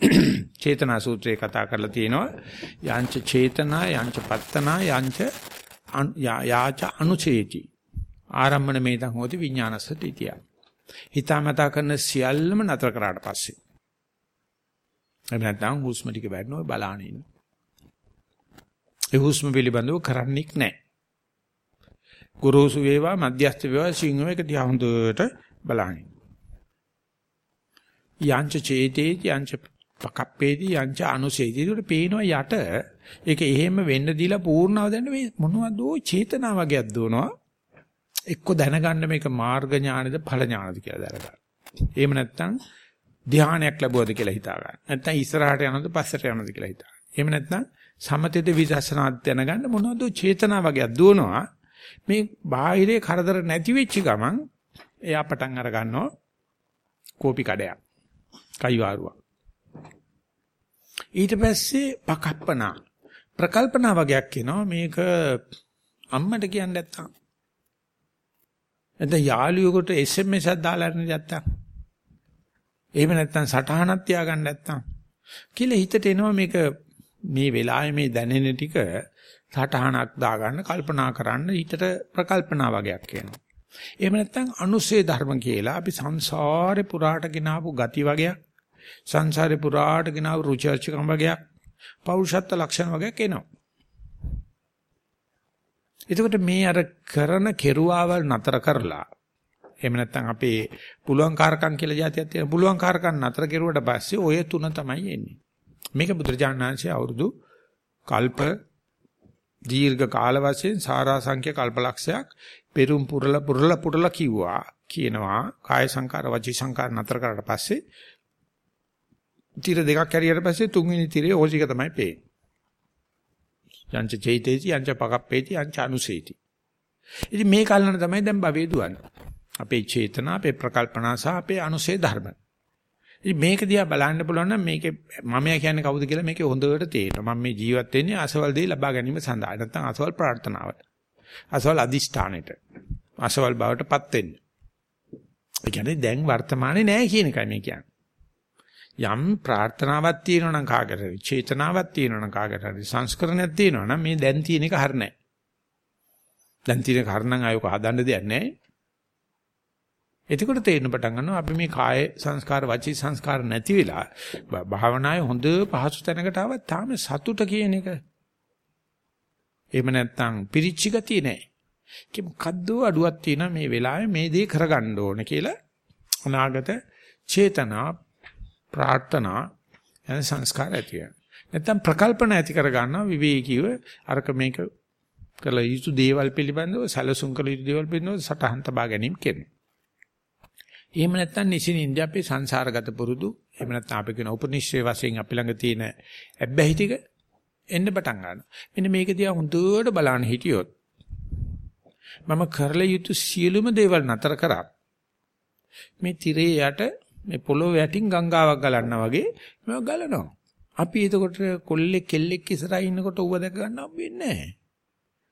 <clears throat> චේතනා සූත්‍රයේ කතා කරලා තියෙනවා යංච චේතනා යංච පත්තනා යංච යාච අනුචේති. ආරම්මන මේතං හෝති විඥානස්ස තිතිය හිතාමතා කරන සියල්ලම නතර කරාට පස්සේ එහෙම නැත්නම් හුස්ම ටික වැඩනෝ බලාන ඉන්න. ඒ හුස්ම පිළිබඳව කරන්නෙක් නැහැ. ගුරුසු වේවා මධ්‍යස්ථ වේවා සිංහ එක දිහා හොඳට බලන්න. යංච චේතේ යංච පකප්පේදී යංච අනුසේදී උඩ පේනවා යට ඒක එහෙම වෙන්න දීලා පූර්ණව දැන්න මේ මොනවද චේතනා වගේක් දුවනවා එක්ක දැනගන්න මේක මාර්ග ඥානද ඵල ඥානද කියලා දැනගන්න. එහෙම නැත්නම් ධානයක් ලැබුවද කියලා හිතා ගන්න. නැත්නම් ඉස්සරහට යනවද පස්සට යනවද කියලා හිතා ගන්න. එහෙම නැත්නම් සමතේද විදර්ශනාත් දැනගන්න මොනවද චේතනා වගේක් දුවනවා මේ බාහිරේ කරදර නැති වෙච්ච ගමන් එයා පටන් අර ගන්නවා කෝපි කඩයක්. කයිවාරුවක්. ඊට පස්සේ පකප්පනා ප්‍රකල්පනා වගේක් එනවා මේක අම්මට කියන්නේ නැත්තම්. එතන යාළුවෙකුට SMS එකක් දාලා ඉන්න නැත්තම්. එහෙම නැත්තම් සටහනක් තියාගන්න නැත්තම්. කියලා හිතට එනවා මේක මේ වෙලාවේ මේ දැනෙන ටික සටහනක් දාගන්න කල්පනා කරන්න ඊටට ප්‍රකල්පනා වගේක් එනවා. එහෙම නැත්නම් අනුසේ ධර්ම කියලා අපි සංසාරේ පුරාට ගෙනාවු ගති වගේක් සංසාරේ පුරාට ගෙනාවු රුචර්චකම් වගේක් පෞරුෂත්ව ලක්ෂණ වගේක් එනවා. එතකොට මේ අර කරන කෙරුවාවල් නතර කරලා එහෙම නැත්නම් අපේ පුළුවන්කාරකම් කියලා જાතියක් තියෙන පුළුවන්කාරකම් නතර කෙරුවට පස්සේ ඔය තුන තමයි එන්නේ. මේක බුදුරජාණන් වහන්සේ අවුරුදු කල්ප දීර්ඝ කාල වශයෙන් සාරා සංඛ්‍ය කල්පලක්ෂයක් පෙරුම් පුරලා පුරලා පුරලා කිව්වා කියනවා කාය සංකාර වචී සංකාර නතර කරලා පස්සේ tira දෙකක් හැරියට පස්සේ තුන්වෙනි tire ඕසික තමයි පේන්නේ. යංච චෛතේති යංච පකප්පේති යංච අනුසේති. ඉතින් මේ කල්නන තමයි දැන් භවයේ දුවන්නේ. අපේ චේතනා අපේ ප්‍රකල්පනා සහ අපේ අනුසේ ධර්ම. ඉතින් මේක දිහා බලන්න පුළුවන් නම් මේකේ මමයා කියන්නේ කවුද කියලා මේකේ හොඳට තේරෙනවා. මම මේ ජීවත් වෙන්නේ අසවල් දේ ලබා ගැනීම සඳහා. නැත්නම් අසවල් ප්‍රාර්ථනාවට. අසවල් අදිෂ්ඨානෙට. අසවල් බවටපත් වෙන්න. ඒ කියන්නේ දැන් වර්තමානේ නැහැ කියන එකයි මේ කියන්නේ. යම් ප්‍රාර්ථනාවක් තියෙනවා නම් කාකට හරි චේතනාවක් තියෙනවා නම් කාකට හරි සංස්කරණයක් තියෙනවා නම් මේ දැන් තියෙන එක හරිය නැහැ. දැන් තියෙන කාරණා ආයෝක හදන්න දෙයක් නැහැ. එතකොට තේරෙන පටන් ගන්නවා අපි මේ කාය සංස්කාර වචී සංස්කාර නැති වෙලා භාවනාවේ හොඳ පහසු තැනකට ආවත් තාම සතුට කියන එක එහෙම නැත්නම් පිරිච්ච ගතිය නැහැ. ඒක මොකද්ද අඩුවක් තියෙනවා මේ වෙලාවේ මේ දේ කරගන්න ඕන කියලා අනාගත චේතනා ප්‍රාර්ථනා යන සංස්කාර ඇති වෙනවා. නැත්නම් ප්‍රකල්පන ඇති කර ගන්නවා විවේකීව අරක මේක කළ යුතු දේවල් පිළිබඳව සැලසුම් කළ යුතු දේවල් පිළිබඳව සටහන් තබා ගැනීම කරනවා. එහෙම නැත්නම් නිසින්ින්ද අපේ සංසාරගත පුරුදු එහෙම නැත්නම් අපි කියන උපනිශ්‍රේ වශයෙන් අපි ළඟ තියෙන ඇබ්බැහි ටික එන්න පටන් ගන්නවා. මෙන්න මේක දිහා හුදුවට බලන්න හිටියොත් මම කරලා යුතු සියලුම දේවල් නතර කරා. මේ tire යට මේ පොළොව යටින් ගංගාවක් ගලනවා වගේ මේක ගලනවා. අපි එතකොට කොල්ලෙක් කෙල්ලෙක් ඉස්සරහා ඉන්නකොට ඌව දැක ගන්න හම්බෙන්නේ නැහැ.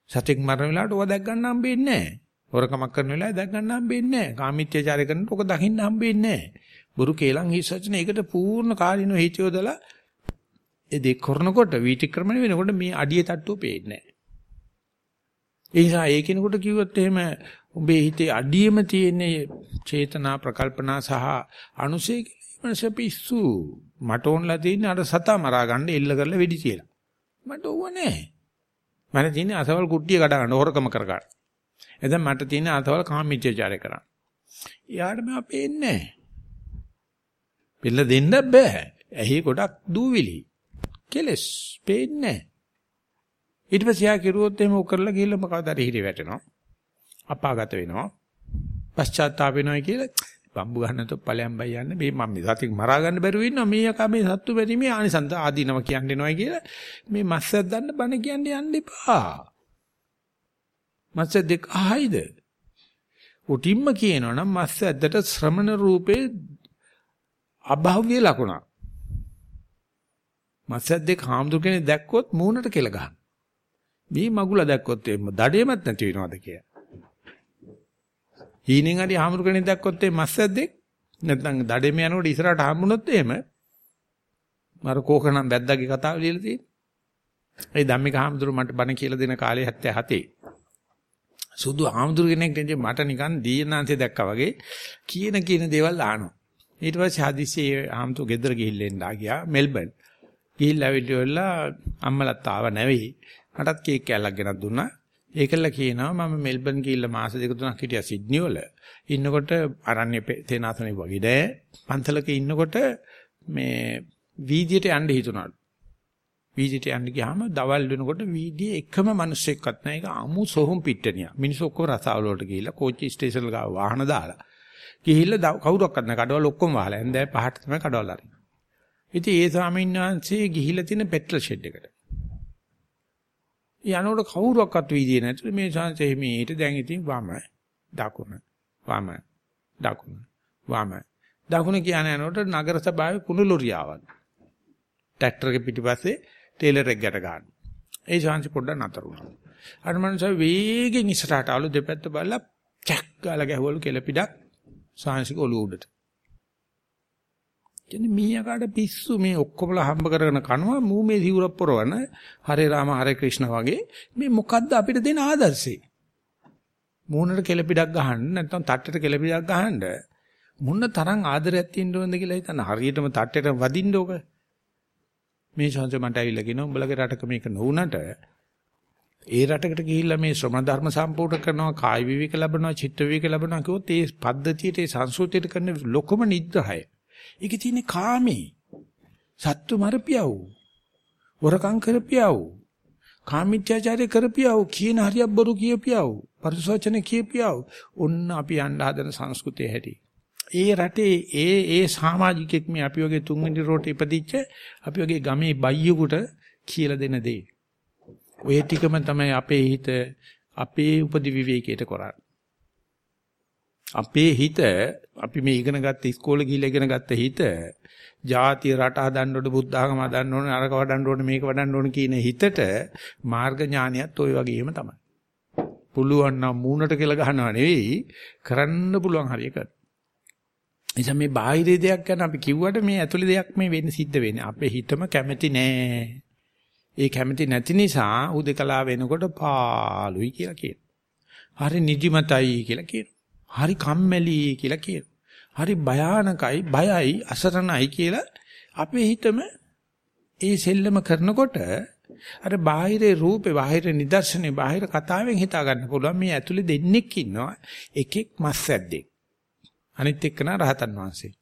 සතෙක් මරන වෙලාවට ඌව දැක ගන්න හම්බෙන්නේ නැහැ. හොරකමක් කරන වෙලාවේ දැක් ගන්න හම්බෙන්නේ නැහැ. කාමීත්‍යචාරය කරනකොට ඔක දකින්න හම්බෙන්නේ නැහැ. බුරු කේලම් හිස්සචන ඒකට පූර්ණ කාලිනෝ හිතියොදලා ඒ දෙක කරනකොට වීතික්‍රමණය වෙනකොට මේ අඩිය තට්ටුව පේන්නේ නැහැ. ඒ නිසා ඒ කෙනෙකුට කිව්වොත් එහෙම උඹේ හිතේ අඩියෙම තියෙන චේතනා ප්‍රකල්පනා සහ අනුසේ මනස පිස්සු මට ඕනලා තියෙන්නේ අර සතා මරා ගන්න එල්ල කරලා වෙඩි තියලා. මට ඕව නැහැ. මම තියෙන්නේ අසවල් කුට්ටිය කඩ ගන්න හොරකම කර ගන්න. එතෙන් මට තියෙන අතවල කාමීත්‍යචාරය කරන්න. යාට මම පේන්නේ නැහැ. පිළ දෙන්න බෑ. ඇහි ගොඩක් දූවිලි. කෙලස් පේන්නේ නැහැ. ඊට පස්සේ යා කිරුවොත් එහෙම උකරලා ගිහලා මොකවද හරි හිරේ වැටෙනවා. අපාගත වෙනවා. පශ්චාත්තාප වෙනවා කියලා බම්බු ගන්න તો ඵලයන් බයි යන්නේ මේ මම මේ සතිය මරා ගන්න බැරුව ඉන්නවා. මේ යකා මේ සත්තු බැරිමේ ආනිසන්ත ආදීනව කියන්න එනවා කියලා මේ මස්සක් දන්න බණ කියන්න යන්න එපා. මස්ස දෙක අහයිද? උටින්ම කියනවනම් මස්ස ඇද්දට ශ්‍රමණ රූපේ අභාව්‍ය ලකුණක් මස්ස දෙක හාමුදුර කෙනෙක් දැක්කොත් මූණට කෙල ගන්න මේ මගුල දැක්කොත් එම්ම දඩේමත් නැති වෙනවද කියලා. හීනෙන් හරි ආමුරු කෙනෙක් දැක්කොත් ඒ මස්සද්දෙක් නැත්නම් දඩේම යනකොට ඉස්සරහට හම්බුනොත් එහෙම මර කෝකනම් බැද්දාගේ කතාව ලියලා තියෙන්නේ. ඒ ධම්මික ආමුදුර මට බණ කියලා දෙන කාලේ 77. සුදු ආමුදුර කෙනෙක් නෙජේ මට නිකන් දීනාන්තේ දැක්කා වගේ කියන කියන දේවල් අහනවා. ඊට පස්සේ හදිස්සියේ ආමුතු ගෙදර ගිහිල්ලා එන්න ගියා මෙල්බන්. ගිහිල්ලා ඇවිල්ලා අම්මලත් ආව නැවෙයි. මටත් කේක් කෑල්ලක් ගෙනත් දුන්නා. ඒකල කියනවා මම මෙල්බන් ගිහිල්ලා මාස දෙක තුනක් හිටියා සිඩ්නි වල. ඉන්නකොට අරණ්‍ය තේනාසනේ වගේ දැ පන්සලක ඉන්නකොට මේ වීදියට යන්න හිතුණාලු. වීදියට යන්න ගියාම දවල් වෙනකොට වීදියේ එකම මිනිස්සෙක්වත් නැහැ. ඒක අමු සොහොන් පිට්ටනිය. මිනිස්සු ඔක්කොම රසාවල වලට ගිහිල්ලා කෝච්චි ස්ටේෂන් ගාව වාහන දාලා. ගිහිල්ලා කවුරක්වත් නැහැ. කඩවල ඔක්කොම වහලා. එන්දෑ පහට තමයි කඩවල අරින්නේ. ඉතින් ඒ ස්වාමීන් වහන්සේ ගිහිල්ලා තියෙන පෙට්‍රල් ෂෙඩ් එකට. යනකොට කවුරුවක්වත් වීදියේ නැතුළු මේ සංසේ මේට දැන් ඉතින් වම දකුණ වම දකුණ වම දකුණ කියන යනකොට නගර සභාවේ කුණුලොරියාවක් ට්‍රැක්ටර් එක පිටිපස්සේ ටේලර් එක ගැට ගන්න. ඒ ශාන්ති පොඩ්ඩක් නතර වුණා. අර මනුස්සය වේගෙන් ඉස්සරහට ආලු දෙපැත්ත බලලා චක් ගාලා ගැහුවලු කෙලපිඩක් ශාන්සික ඔලුව උඩට. කියන්නේ මීයකට පිස්සු මේ ඔක්කොමලා හම්බ කරගෙන කනවා මූ මේ සිවුරක් පොරවන හරේ රාම හරේ ක්‍රිෂ්ණ වගේ. මේ මොකද්ද අපිට දෙන ආදර්ශේ මූණට කෙලපිඩක් ගහන්න නැත්නම් තට්ටේට කෙලපිඩක් ගහන්න. මුන්න තරම් ආදරයක් තියෙන්න ඕනද කියලා හිතන්න. හරියටම තට්ටේට වදින්න ඕක. මේ ශාන්ත මට ඇවිල්ලා කියනවා උඹලගේ රටක මේක නොවුනට ඒ රටකට ගිහිල්ලා මේ ශ්‍රමණ ධර්ම සම්පූර්ණ කරනවා කායි විවික ලැබනවා චිත්ත විවික ලැබනවා කිව්වොත් ඒ පද්ධතියට ඒ සංස්කෘතියට කරන ලොකම නිග්‍රහය. ඒකේ තියෙන කාමේ. සත්තු මරපියව. වරකම් කරපියව. කාමීත්‍යාචාරය කරපියව කියන හරියක් බොරු කියපියව. පරිසවචන කියපියව. ඔන්න අපි යන්න හදන සංස්කෘතිය හැටි. ඒ රටේ ඒ ඒ සමාජිකෙක් මේ අපි වගේ තුන්වෙනි රෝට ඉපදිච්ච අපි වගේ ගමේ බයියෙකුට කියලා දෙන දේ. ඔය ටිකම තමයි අපේ හිත අපේ උපදි විවේකයට කරන්නේ. අපේ හිත අපි මේ ඉගෙන ගත්ත ඉස්කෝලේ ගිහිල්ලා ඉගෙන ගත්ත හිත ජාතිය රට හදන්න ඕනේ බුද්ධ ආගම හදන්න ඕනේ අරක වඩන්න ඕනේ මේක වඩන්න ඕනේ කියන හිතට මාර්ග ඥානියත් ওই වගේම තමයි. පුළුවන් නම් මූණට කියලා ගහනවා නෙවෙයි කරන්න පුළුවන් හරිය කරන්න. එනිසා මේ බාහිර දෙයක් ගැන අපි කිව්වට මේ ඇතුළේ දෙයක් මේ වෙන්න සිද්ධ වෙන්නේ. අපේ හිතම කැමති නෑ. ඒ කැමති නැති නිසා උදකලා වෙනකොට පාළුයි කියලා කියනවා. හරි නිදිමතයි කියලා කියනවා. හරි කම්මැලි කියලා කියනවා. හරි භයානකයි, බයයි, අසරණයි කියලා අපේ හිතම ඒ සෙල්ලම කරනකොට අර බාහිරේ රූපේ, බාහිර නිදර්ශනේ, බාහිර කතාවෙන් හිතා ගන්න පුළුවන් මේ ඇතුලේ දෙන්නෙක් ඉන්නවා. එකෙක් මස්සැද්දෙක්. අනිත් එක්කන රහතන් වහන්සේ.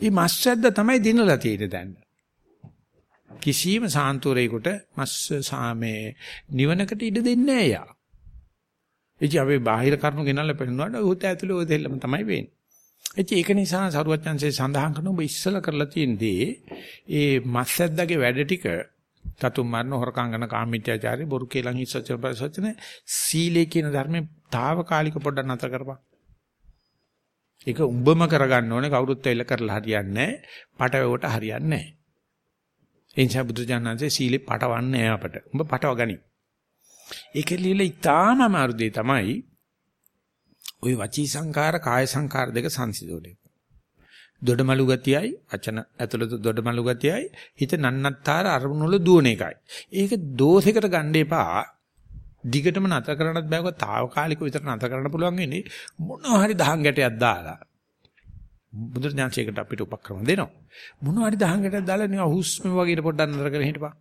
මේ මස්සැද්ද තමයි දිනලා තියෙන්නේ දැන්. කිසියම් සාන්තුරේකට මස් සාමේ නිවනකට ඉඩ දෙන්නේ නැහැ යා. ඉතින් අපි බාහිර කරුණු ගෙනල්ලා පෙන්නනවාට උත් ඇතුලේ ඔය දෙල්ලම තමයි වෙන්නේ. ඉතින් ඒක නිසා සරුවච්චන්සේ සඳහන් කරන ඔබ ඉස්සල කරලා තියෙන්නේ ඒ මස්සද්දගේ වැඩ ටික තතුම් මරණ හොරකංගන කාමීත්‍යාචාරي බොරු කේලම් හිස්සචන පරිසචන සීලේ කියන ධර්මේ తాවකාලික පොඩ්ඩක් නතර කරපන්. ඒක උඹම කරගන්න ඕනේ කවුරුත් ඇවිල්ලා කරලා හරියන්නේ නැහැ. පටවවට හරියන්නේ නැහැ. ඒ නිසා බුදුජානනාංශේ සීලේ පටවන්නේ නැහැ අපට. උඹ පටව ගනි. ඒකේ লীලා ඊටාම අමාරු දෙය තමයි ওই වචී සංකාර කාය සංකාර දෙක සංසිඳුනේ. දොඩමලු ගතියයි වචන ඇතුළත දොඩමලු ගතියයි හිත නන්නත්තර අරමුණු වල දුවන එකයි. ඒක දෝෂයකට ගන්න එපා. දිගටම නැතර කරන්නත් බෑකෝ తాවකාලික විතර නැතර කරන්න පුළුවන් වෙන්නේ මොනවා හරි දහං ගැටයක් දාලා. බුදු ඥානසේකට අපිට උපක්‍රම දෙනවා. මොනවා හරි දහං ගැටයක් දාලා නිකන් හුස්ම වගේ පොඩ්ඩක් නැතර කරගෙන හිටපන්.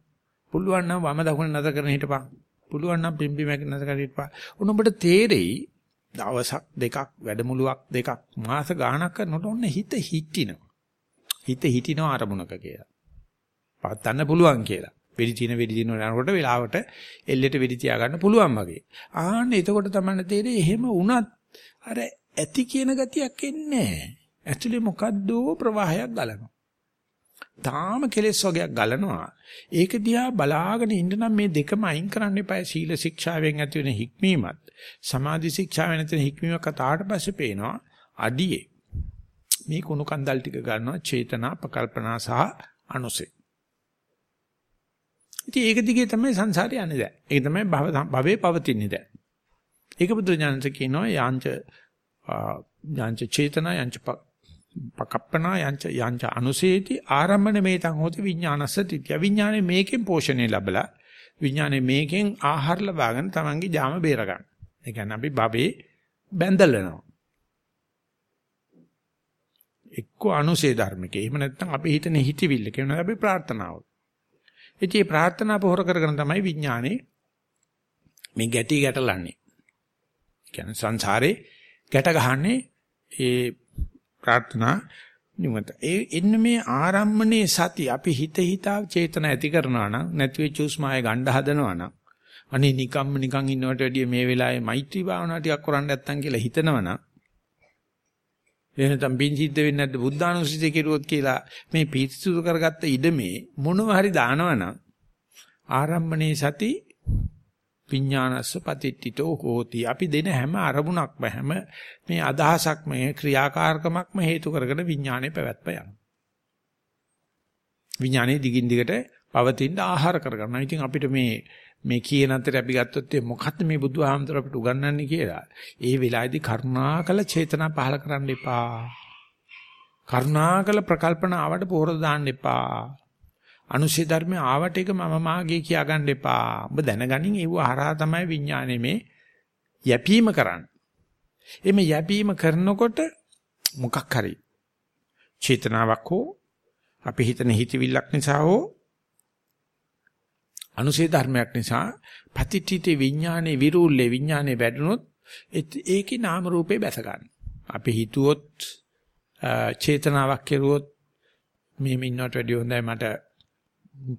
පුළුවන් නම් වම දකුණ නැතර කරගෙන හිටපන්. පුළුවන් නම් පිම්බි මැකිනස කරීපා. උන ඔබට තේරෙයි දවසක් දෙකක් වැඩමුළුවක් දෙකක් මාස ගාණක් කරනකොට ඔන්න හිත හිටිනවා. හිත හිටිනවා අරමුණක කියලා. පවත්න්න පුළුවන් කියලා. වෙඩි තින වෙඩි දින යනකොට වෙලාවට එල්ලෙට වෙඩි තියා ගන්න පුළුවන් වගේ. ආන්න එතකොට තමයි තේරෙන්නේ එහෙම වුණත් අර ඇති කියන ගතියක් එන්නේ නැහැ. ඇතුලේ මොකද්දෝ ප්‍රවාහයක් ගලනවා. තාම කෙලෙස් වර්ගයක් ගලනවා. ඒක දිහා බලාගෙන ඉන්න නම් මේ දෙකම අයින් කරන්න එපා. සීල ශික්ෂාවෙන් ඇති වෙන හික්මීමත් සමාධි ශික්ෂාවෙන් ඇති වෙන හික්මීමක් කතාවට පස්සේ පේනවා අඩියේ. මේ කුණු කන්දල් ටික ගන්නවා චේතනා, ප්‍රකල්පනා සහ අනුසය. ඉතින් ඒක දිගේ තමයි සංසාරය යන්නේ දැන්. ඒක තමයි භව භවේ පවතින්නේ දැන්. ඒක බුදුරජාණන්සේ කියනවා යාංච යාංච චේතනා යාංච පකප්පනා යංච යංච අනුසේති ආරම්මන මේතං හොති විඥානස්ස තිත්‍ය විඥානේ මේකෙන් පෝෂණය ලැබලා විඥානේ මේකෙන් ආහාර ලබාගෙන තමන්ගේ ජාම බේර ගන්න. ඒ කියන්නේ අපි බබේ බැඳලනවා. එක්ක අනුසේ ධර්මිකේ. එහෙම නැත්නම් අපි හිතන හිතවිල්ල කියනවා අපි ප්‍රාර්ථනාව. ඉතින් මේ ප්‍රාර්ථනා පොහොර කරගෙන තමයි විඥානේ මේ ගැටි ගැටලන්නේ. කියන්නේ සංසාරේ ගැට ගහන්නේ ඒ ප්‍රාර්ථනා නිමත. ඒ එන්න මේ ආරම්මනේ සති අපි හිත හිතා චේතන ඇති කරනවා නම් නැති වෙච්ච උස්මාය ගණ්ඩ හදනවා නම් අනේ නිකම්ම නිකන් ඉන්නවට වැඩිය මේ වෙලාවේ මෛත්‍රී භාවනා ටිකක් කරන්න නැත්තම් කියලා හිතනවා නම් එහෙනම් බින් සිද්ධ වෙන්නේ නැද්ද බුද්ධානුස්සතිය කෙරුවොත් කියලා මේ පිරිසුදු කරගත්ත ඉඩමේ මොනවා හරි දානවනම් ආරම්මනේ සති විඥානස්ස පතිට්ඨිතෝ හෝති. අපි දෙන හැම අරමුණක්ම හැම මේ අදහසක්ම ක්‍රියාකාරකමක්ම හේතු කරගෙන විඥානේ පැවැත්ම යනවා. විඥානේ දිගින් දිගට පවතින ආහාර කරගන්නවා ඉතින් අපිට මේ මේ කියන අතර අපි ගත්තොත් මොකද්ද මේ බුදුහාමතර අපිට උගන්වන්නේ කියලා. ඒ වෙලාවේදී කරුණාකල චේතනා පහල කරන්න එපා. කරුණාකල ප්‍රකල්පන ආවට පොහොර දාන්න එපා. අනුශේ ධර්මයේ ආවට එක මම මාගේ කියා ගන්න එපා. ඔබ දැනගනින් ඒව හරහා තමයි විඥානේ මේ යැපීම කරන්නේ. එimhe යැපීම කරනකොට මොකක් හරි චේතනාවක් හෝ අපි හිතන හිතවිල්ලක් නිසා හෝ අනුශේ ධර්මයක් නිසා පතිට්ඨිත විඥානේ විරූල්ලේ විඥානේ වැඩුණොත් ඒකේ නාම රූපේ බැස ගන්න. අපි හිතුවොත් චේතනාවක් කෙරුවොත් මේ මින්නට වැඩිය හොඳයි මට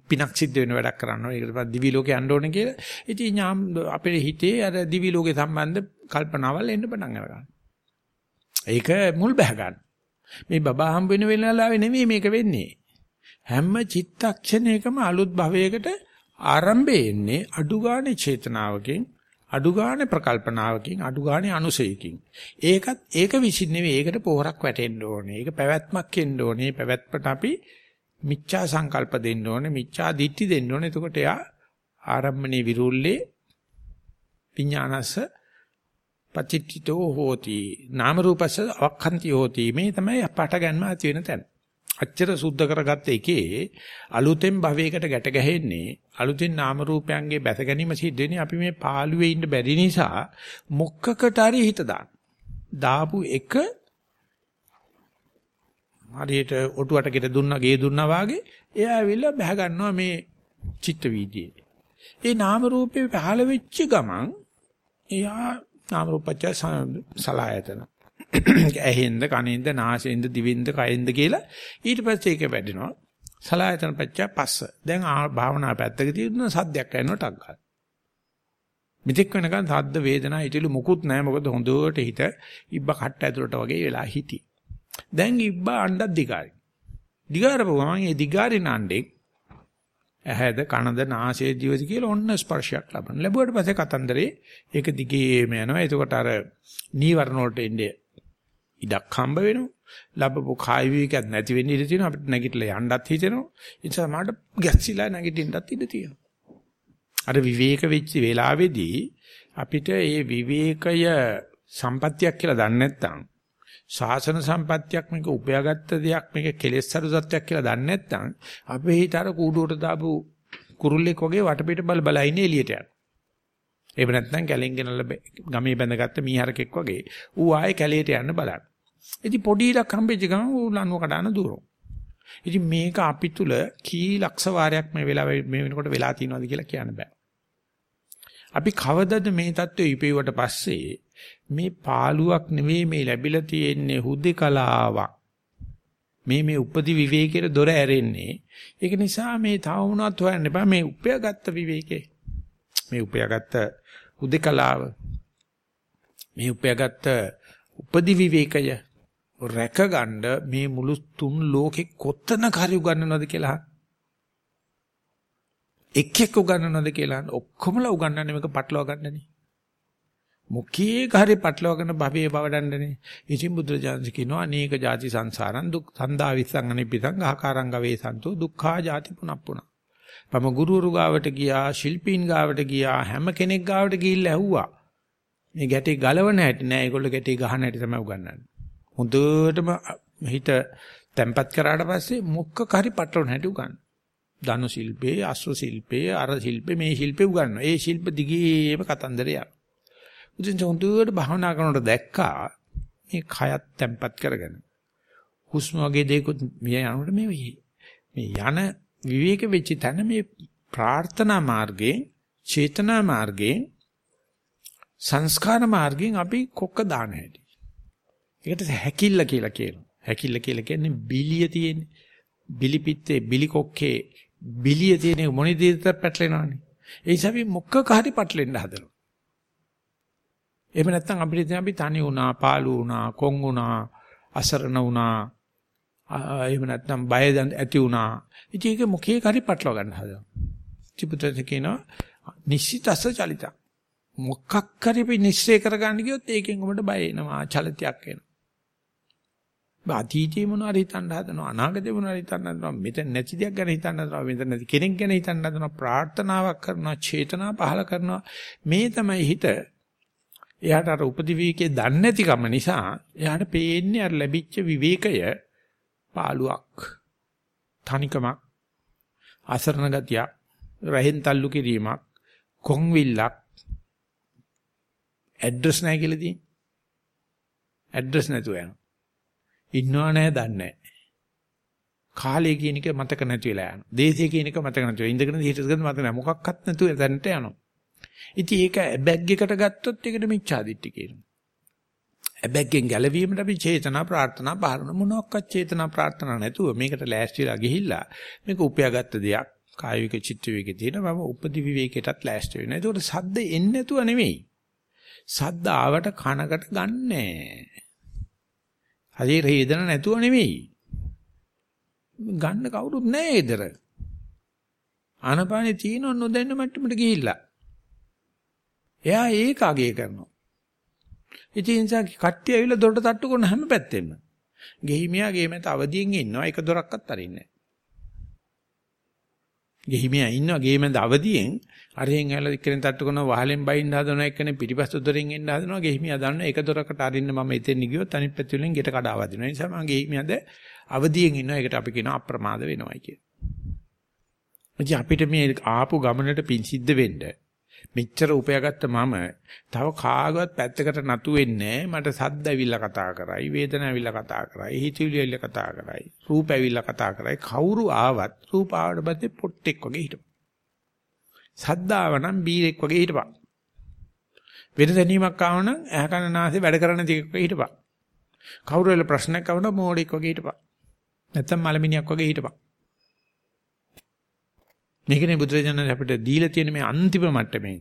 පිනක් සිද්ධ වෙන වැඩක් කරනවා. ඒකට පස්සේ දිවි ලෝකේ යන්න ඕනේ කියලා. ඉතින් ඥාම් අපේ හිතේ අර දිවි ලෝකේ සම්බන්ධ කල්පනාවල් එන්න පටන් ගන්නවා. ඒක මුල් බහ ගන්න. මේ බබා හම්බ වෙන වෙලාවේ නෙමෙයි මේක වෙන්නේ. හැම චිත්තක්ෂණයකම අලුත් භවයකට ආරම්භය එන්නේ අඩුගානේ චේතනාවකින් අඩුගානේ ප්‍රකල්පනාවකින් අඩුගානේ අනුසයකින් ඒකත් ඒක විසින් නෙවෙයි ඒකට පොහොරක් වැටෙන්න ඕනේ ඒක පැවැත්මක් එන්න ඕනේ පැවැත්මට අපි මිච්ඡා සංකල්ප දෙන්න ඕනේ මිච්ඡා දිට්ඨි දෙන්න ඕනේ. එතකොට එයා ආරම්මනේ විරුල්ලේ විඥානස පචිත්තිතෝ හෝති නාම රූපස්ස අවක්ඛන්ති හෝති. මේ තමයි අපට ගන්න ඇති වෙන තැන. අච්චර සුද්ධ කරගත්ත එකේ අලුතෙන් භවයකට ගැට ගැහෙන්නේ අලුතෙන් නාම රූපයන්ගේ බැස ගැනීම සිද්ධ වෙන්නේ අපි මේ පාළුවේ ඉන්න බැරි නිසා මොක්කකට හරි හිත දාන දාපු එක හරියට ඔටුවට ගෙට දුන්නා ගේ දුන්නා වාගේ එයා ඇවිල්ලා බහ ගන්නවා මේ චිත්ත වීදියේ. ඒ නාම රූපේ පහළ වෙච්ච ගමන් එයා නාම රූපච්ච සලායතන. ඇහෙන්ද කනෙන්ද නාසයෙන්ද දිවෙන්ද කයෙන්ද කියලා ඊට පස්සේ ඒක වැඩෙනවා. සලායතන පච්ච පස්ස. දැන් භාවනා පැත්තක තියෙන සද්දයක් ඇහෙනවා ටක් ගන්න. මෙතෙක් වෙනකන් සද්ද වේදනා හිතලු මුකුත් නැහැ මොකද හොඳට හිත ඉබ්බ කට්ට ඇතුලට වගේ වෙලා හිටි. දැන් ඉබ්බා අණ්ඩක් දිගාරි. දිගාරපුවම මේ දිගාරින අණ්ඩෙක් ඇහැද කනද නාසය දිවද කියලා ඔන්න ස්පර්ශයක් ලබන. ලැබුවට පස්සේ කතන්දරේ ඒක දිගේම යනවා. එතකොට අර නීවරණ වලට එන්නේ ඉඩක් හම්බ වෙනවා. ලැබපු කාය විවේකයක් නැති වෙන්න ඉඩ තියෙනවා. අපිට නැගිටලා යන්නත් හිතෙනවා. ඒ නිසා මාට ගැස්සිලා නැගිටින්නත් ඉඩ තියෙනවා. අර විවේක වෙච්ච වෙලාවේදී අපිට මේ විවේකය සම්පත්තියක් කියලා දන්නේ නැත්නම් ශාසන සම්පත්තියක් මේක උපයාගත්ත දෙයක් මේක කෙලෙස් සරු සත්‍යයක් කියලා දන්නේ නැත්නම් අපේ හිත අර කූඩුවට දාපු කුරුල්ලෙක් වගේ වටපිට බල බල ඉන්නේ එළියට යන. එහෙම නැත්නම් කැලෙන් ගෙනල්ලා ගමේ බැඳගත්ත මීහරකෙක් වගේ ඌ ආයේ කැලේට යන්න බලන. ඉතින් පොඩි ඉලක් හම්බෙච්ච ගමන් ඌ ලනුව කඩන දూరు. ඉතින් මේක අපි තුල කී ලක්ෂ වාරයක් මේ වෙලාවේ මේ වෙනකොට වෙලා තියෙනවද කියලා කියන්න බෑ. අපි කවදද මේ தত্ত্বය ඉපෙවුවට පස්සේ මේ පාළුවක් නෙවෙයි මේ ලැබිලා තියෙන්නේ හුදේකලාවක්. මේ මේ උපදි විවේකයේ දොර ඇරෙන්නේ. ඒක නිසා මේ තව මොනවත් හොයන්න එපා මේ උපයාගත්ත විවේකේ. මේ උපයාගත්ත උදකලාව. මේ උපයාගත්ත උපදි විවේකය රැකගන්න මේ මුළු තුන් ලෝකෙ කොතන කරි උගන්නනවද කියලා එක් එක් උගන්නනවද කියලා ඔක්කොමලා උගන්නන්නේ මේක පටලවා ගන්නනේ. මුඛයේ කාර්ය පටලවාගෙන භවයේ බවඩන්නනේ. ඉතින් බුදුරජාණන් කියනවා අනේක ಜಾති සංසාරං දුක් සන්දා විස්සං අනිපිතං ආකාරං ගවේ සන්තෝ දුක්ඛා ಜಾති පුනප්පුන. පම ගුරුවරු ගාවට ගියා, ශිල්පීන් ගාවට ගියා, හැම කෙනෙක් ගාවට ගිහිල්ලා ඇහුවා. මේ ගැටේ ගලවන හැටි නෑ. ඒගොල්ලෝ ගැටේ ගහන හැටි තමයි උගන්වන්නේ. හොඳටම හිත තැම්පත් කරාට පස්සේ මොක්ක කරි පටලවන හැටි උගන්වනවා. ධනු ශිල්පේ, අශ්ව ශිල්පේ, අර ශිල්පේ, මේ ශිල්පේ උගන්වනවා. ඒ ශිල්ප දිගේම කතන්දරය යනවා. උදින් හොඳට භාවනා කරනකොට දැක්කා මේ කයත් තැම්පත් කරගෙන හුස්ම වගේ දේකුත් මිය යනකොට මේ මේ යන විවේක වෙච්ච තැන මේ ප්‍රාර්ථනා මාර්ගයෙන් චේතනා මාර්ගයෙන් සංස්කාර මාර්ගයෙන් අපි කොක්ක දාන හැටි. ඒකට හැකිල්ල කියලා කියනවා. හැකිල්ල කියලා කියන්නේ බිලිය තියෙන්නේ. බිලි පිත්තේ බිලි කොක්කේ බිලිය තියෙන මොනේ දේට පැටලෙනවනේ. ඒ නිසා අපි මොකක හරි පැටලෙන්න හදනවා. එහෙම නැත්නම් අපිට දැන් අපි තනි වුණා, පාළු වුණා, කොන් වුණා, අසරණ වුණා. එහෙම නැත්නම් බය ඇති වුණා. ඉතින් ඒක මොකේ කරි පටලවා ගන්න හදනවා. ත්‍රිපුත්‍රය කියනවා නිශ්චිතස්ස චලිත. මොකක් කරි අපි නිශ්චය කරගන්න ගියොත් ඒකෙන් ඔබට බය එනවා, චලිතයක් එනවා. අතීතේ මොනවාරි හිතන්න හදනවා අනාගතේ මොනවාරි හිතන්න හදනවා මෙතන නැති දෙයක් ගැන හිතන්න හදනවා මෙතන නැති කෙනෙක් ගැන හිතන්න හදනවා ප්‍රාර්ථනාවක් කරනවා චේතනා පහල කරනවා මේ තමයි හිත එයාට අර උපදිවිකේ දන්නේ නැතිකම නිසා එයාට පේන්නේ අර ලැබිච්ච විවේකය පාළුවක් තනිකමක් අසරණ ගතියක් රහෙන් තල්ලු කිරීමක් කොන්විල්ලක් ඇඩ්‍රස් නැහැ කියලා තියෙන ඇඩ්‍රස් නැතුව යනවා. ඉන්නව නැහැ දන්නේ නැහැ. කාලය කියන එක මතක නැති වෙලා යනවා. දේශය කියන එක මතක නැති වෙලා ඉඳගෙන හිටගෙන මතක නැහැ. මොකක්වත් නැතුව දැනට යනවා. ඉතින් ඒක බැග් එකට ගත්තොත් ඒකට මිච්ඡාදිට්ඨි කියනවා. බැග්ගෙන් ගැලවීමට අපි චේතනා ප්‍රාර්ථනා බාරන මොනක්වත් චේතනා ප්‍රාර්ථනා නැතුව මේකට ලෑස්තිලා ගිහිල්ලා මේක උපයාගත්ත දෙයක් කායික චිත්ත විවේකේ තියෙන මම උපදි විවේකයටත් ලෑස්ති වෙනවා. ඒකට සද්ද එන්නේ නැතුව නෙවෙයි. සද්ද ආවට කනකට ගන්නෑ. හරි රේදන නැතුව නෙවෙයි. ගන්න කවුරුත් නැහැ ඊදර. ආනපානේ තියෙන නොදැන්න මට්ටමට ගිහිල්ලා. එයා ඒක අගය කරනවා. ඉතින් ඒ නිසා කට්ටිය ඇවිල්ලා දොරට තට්ටු කරන හැම පැත්තෙම. ගෙහිමියා ගේ මත අවදියෙන් ඉන්නවා එක දොරක්වත් අරින්නේ නැහැ. ගෙහිමියා ඉන්නවා ගේ මත අවදියෙන් අරහෙන් ඇවිල්ලා ඉක්කෙනෙන් තට්ටු කරනවා වහලෙන් බයින්න හදනවා එක්කෙනෙක් පිටිපස්ස දොරෙන් එන්න හදනවා ගෙහිමියා දන්නවා එක දොරකට අරින්න මම එතෙන් ගියොත් අනිත් පැත්ත වලින් ගෙට කඩාව දිනවා. ඒ නිසා මම ගෙහිමියාද අවදියෙන් ඉන්නවා ඒකට අපි කියනවා අප්‍රමාද වෙනවයි කියලා. ඉතින් අපිට මේ ආපු ගමනට පිං සිද්ධ වෙන්නේ මෙච්චර උපයාගත්ත මම තව කාගවත් පැත්තකට නතු වෙන්නේ මට සද්ද ඇවිල්ලා කතා කරයි වේදනාව ඇවිල්ලා කතා කරයි හිතවිලි ඇවිල්ලා කතා කරයි රූප ඇවිල්ලා කතා කරයි. කවුරු ආවත් රූප ආවට පස්සේ පොට්ටෙක් වගේ හිටපන්. සද්දාව නම් බීරෙක් වගේ හිටපන්. වෙන දැනීමක් ආව නම් ඇහ කන නාසය වැඩ කරන දෙයක් වගේ හිටපන්. කවුරු වෙල ප්‍රශ්නයක් ආවම මෝඩෙක් වගේ හිටපන්. නැත්තම් මලමිනියක් වගේ හිටපන්. මේකනේ බුදුරජාණන් අපිට දීලා තියෙන මේ අන්තිම මට්ටමේ.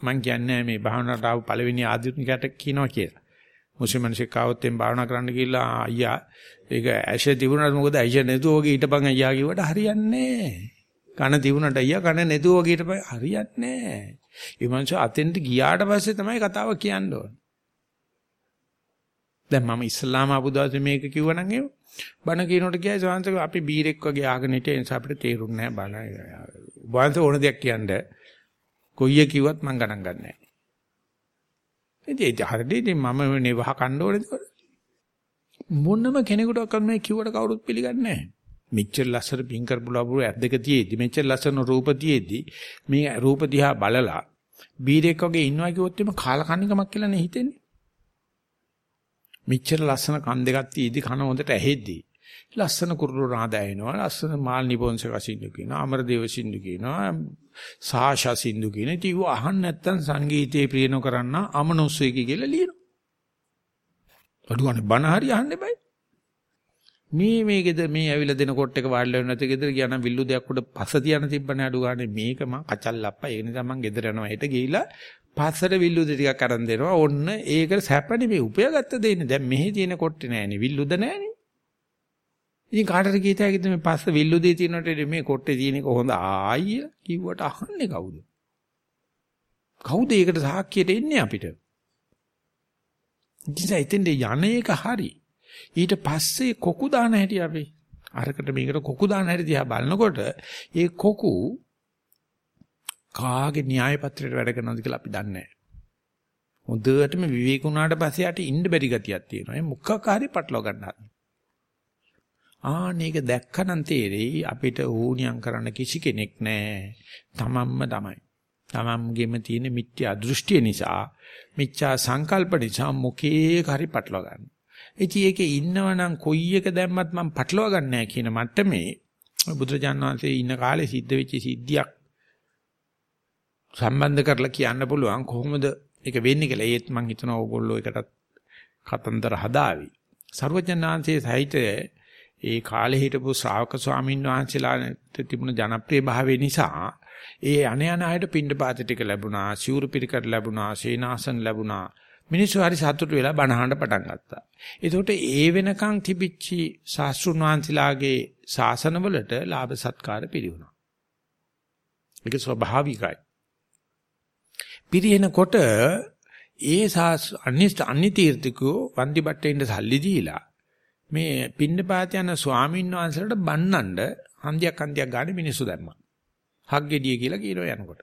මම කියන්නේ මේ භාවනාවට ආව පළවෙනි ආධුනිකයට කියනවා කියලා. මුස්ලිම් මිනිස්සෙක් ආවොත් එම් භාවනා කරන්න ගිහිල්ලා අයියා ඒක ඇෂ තිබුණාට මොකද ඇෂ නැතුව ඔගේ ඊටපන් අයියා කිව්වට හරියන්නේ කන තිබුණාට අයියා කන නැතුව ඔගේ ඊටපන් හරියන්නේ ඒ මනුස්සය අතෙන්ට ගියාට පස්සේ තමයි කතාව කියන්න ඕන. දැන් මම ඉස්ලාම ආපු දවසේ මේක කිව්වනම් එහෙම බණ කියනකොට කියයි සවන්ත අපි බීරෙක් වගේ ආගෙන හිටිය නිසා අපිට තේරුන්නේ නැහැ බණ. වහන්ස ඕන දෙයක් කියන්න කොයිය කිව්වත් මම ගණන් ගන්නෑ. ඉතින් ඒ හරියට ඉතින් මම මේ වහ කන්න ඕනේද මොනම කෙනෙකුට අකල් මේ කිව්වට කවුරුත් පිළිගන්නේ නැහැ. මෙච්චර ලස්සන පින්කර් බුලබුරු ඇස් දෙක තියේදී මෙච්චර ලස්සන රූප තියේදී මේ රූප දිහා බලලා බීරෙක් වගේ ඉන්නවා කිව්වොත් එimhe කාලකන්නිකමක් කියලා නේ හිතෙන්නේ. මෙච්චර ලස්සන කන් දෙකක් තියේදී කන හොඳට ඇහෙද්දී ලස්සන කුරුළු රාදා එනවා ලස්සන මාල්නි පොන්සක සින්දු කියනවා අමරදේව සින්දු කියනවා සාෂා සින්දු කියන ඉතින් ඌ අහන්න නැත්තම් සංගීතයේ ප්‍රිය නොකරන අමනුස්සයෙක් කියලා ලියනවා. අඩුවනේ බණ හරි අහන්න එපයි. මේ මේ ගෙදර මේ ඇවිල්ලා දෙන කොට එක වාඩිලා වෙන නැති ගෙදර ගියා නම් විල්ලු දෙයක් උඩ පස තියන තිබ්බනේ අඩු ගානේ මේක මං කචල්ලප්පා ඒ නිසා මං ගෙදර යනවා. හෙට ගිහිලා පස්සට විල්ලු දෙ ටිකක් අරන් දෙනවා. ඔන්න ඒක සැපනේ මේ උපයාගත්ත දෙන්නේ දැන් මෙහි තියෙන කොට්ටේ නෑනේ. විල්ලුද නෑනේ. ඉතින් කාටද කීත හැකිද මේ පස්ස විල්ලු දෙය තියෙනට මේ කොට්ටේ තියෙන එක හොඳ ආයිය කිව්වට අහන්නේ කවුද? කවුද ඒකට සාක්කියට එන්නේ අපිට? ඉතින් ඉතින් යන එක හරි. ඊට පස්සේ කොකු දාන හැටි අපි අරකට මේකට කොකු දාන හැටි දිහා බලනකොට ඒ කොකු කාගේ න්‍යාය පත්‍රයට වැඩ කරනවද කියලා අපි දන්නේ නැහැ. හොඳටම විවේක වුණාට පස්සේ යට ඉන්න බැරි ගතියක් තියෙනවා. ඒ මුඛක හරි පටලව ගන්නවා. ආනේක දැක්කනම් තේරෙයි අපිට ඌණියම් කරන්න කිසි කෙනෙක් නැහැ. තමන්ම තමයි. තමන්ගෙම තියෙන මිත්‍යා දෘෂ්ටිය නිසා, මිච්ඡා සංකල්ප නිසා මුඛේ හරි පටලව ගන්නවා. ඉතින් ඒකේ ඉන්නවනම් කොයි එක දැම්මත් මම පටලවා ගන්න නැහැ කියන මට්ටමේ බුදුරජාණන් වහන්සේ ඉන්න කාලේ සිද්ධ වෙච්ච සිද්ධියක් සම්බන්ධ කරලා කියන්න පුළුවන් කොහොමද ඒක වෙන්නේ කියලා. ඒත් මම හිතනවා ඕගොල්ලෝ එකටත් කතන්දර හදාවි. සර්වඥාන්සේ සහිත ඒ කාලේ හිටපු ශ්‍රාවක ස්වාමීන් වහන්සේලාට තිබුණ ජනප්‍රිය භාවය නිසා ඒ අනයන අයට පින්ඩ ටික ලැබුණා, සිවුරු පිරිකර ලැබුණා, සේනාසන ලැබුණා. මිනිස්සු හරි සතුටු වෙලා බණහඬ පටන් ගත්තා. ඒකට ඒ වෙනකන් තිබිච්චි ශාස්ත්‍රුන් වහන්සේලාගේ ශාසනවලට ලාභ සත්කාර පිළිවුණා. ඒක ස්වභාවිකයි. පිරිනකොට ඒ සාස් අනිත් අනි තීර්ථකෝ වන්දිබට්ටෙන්ද සල්ලි දීලා මේ පින්නපාත යන ස්වාමීන් වහන්සේලාට බන්නඳ හන්දියක් හන්දියක් ගන්න මිනිස්සු දැම්මා. හග්ගෙඩිය කියලා කියනවා යනකොට.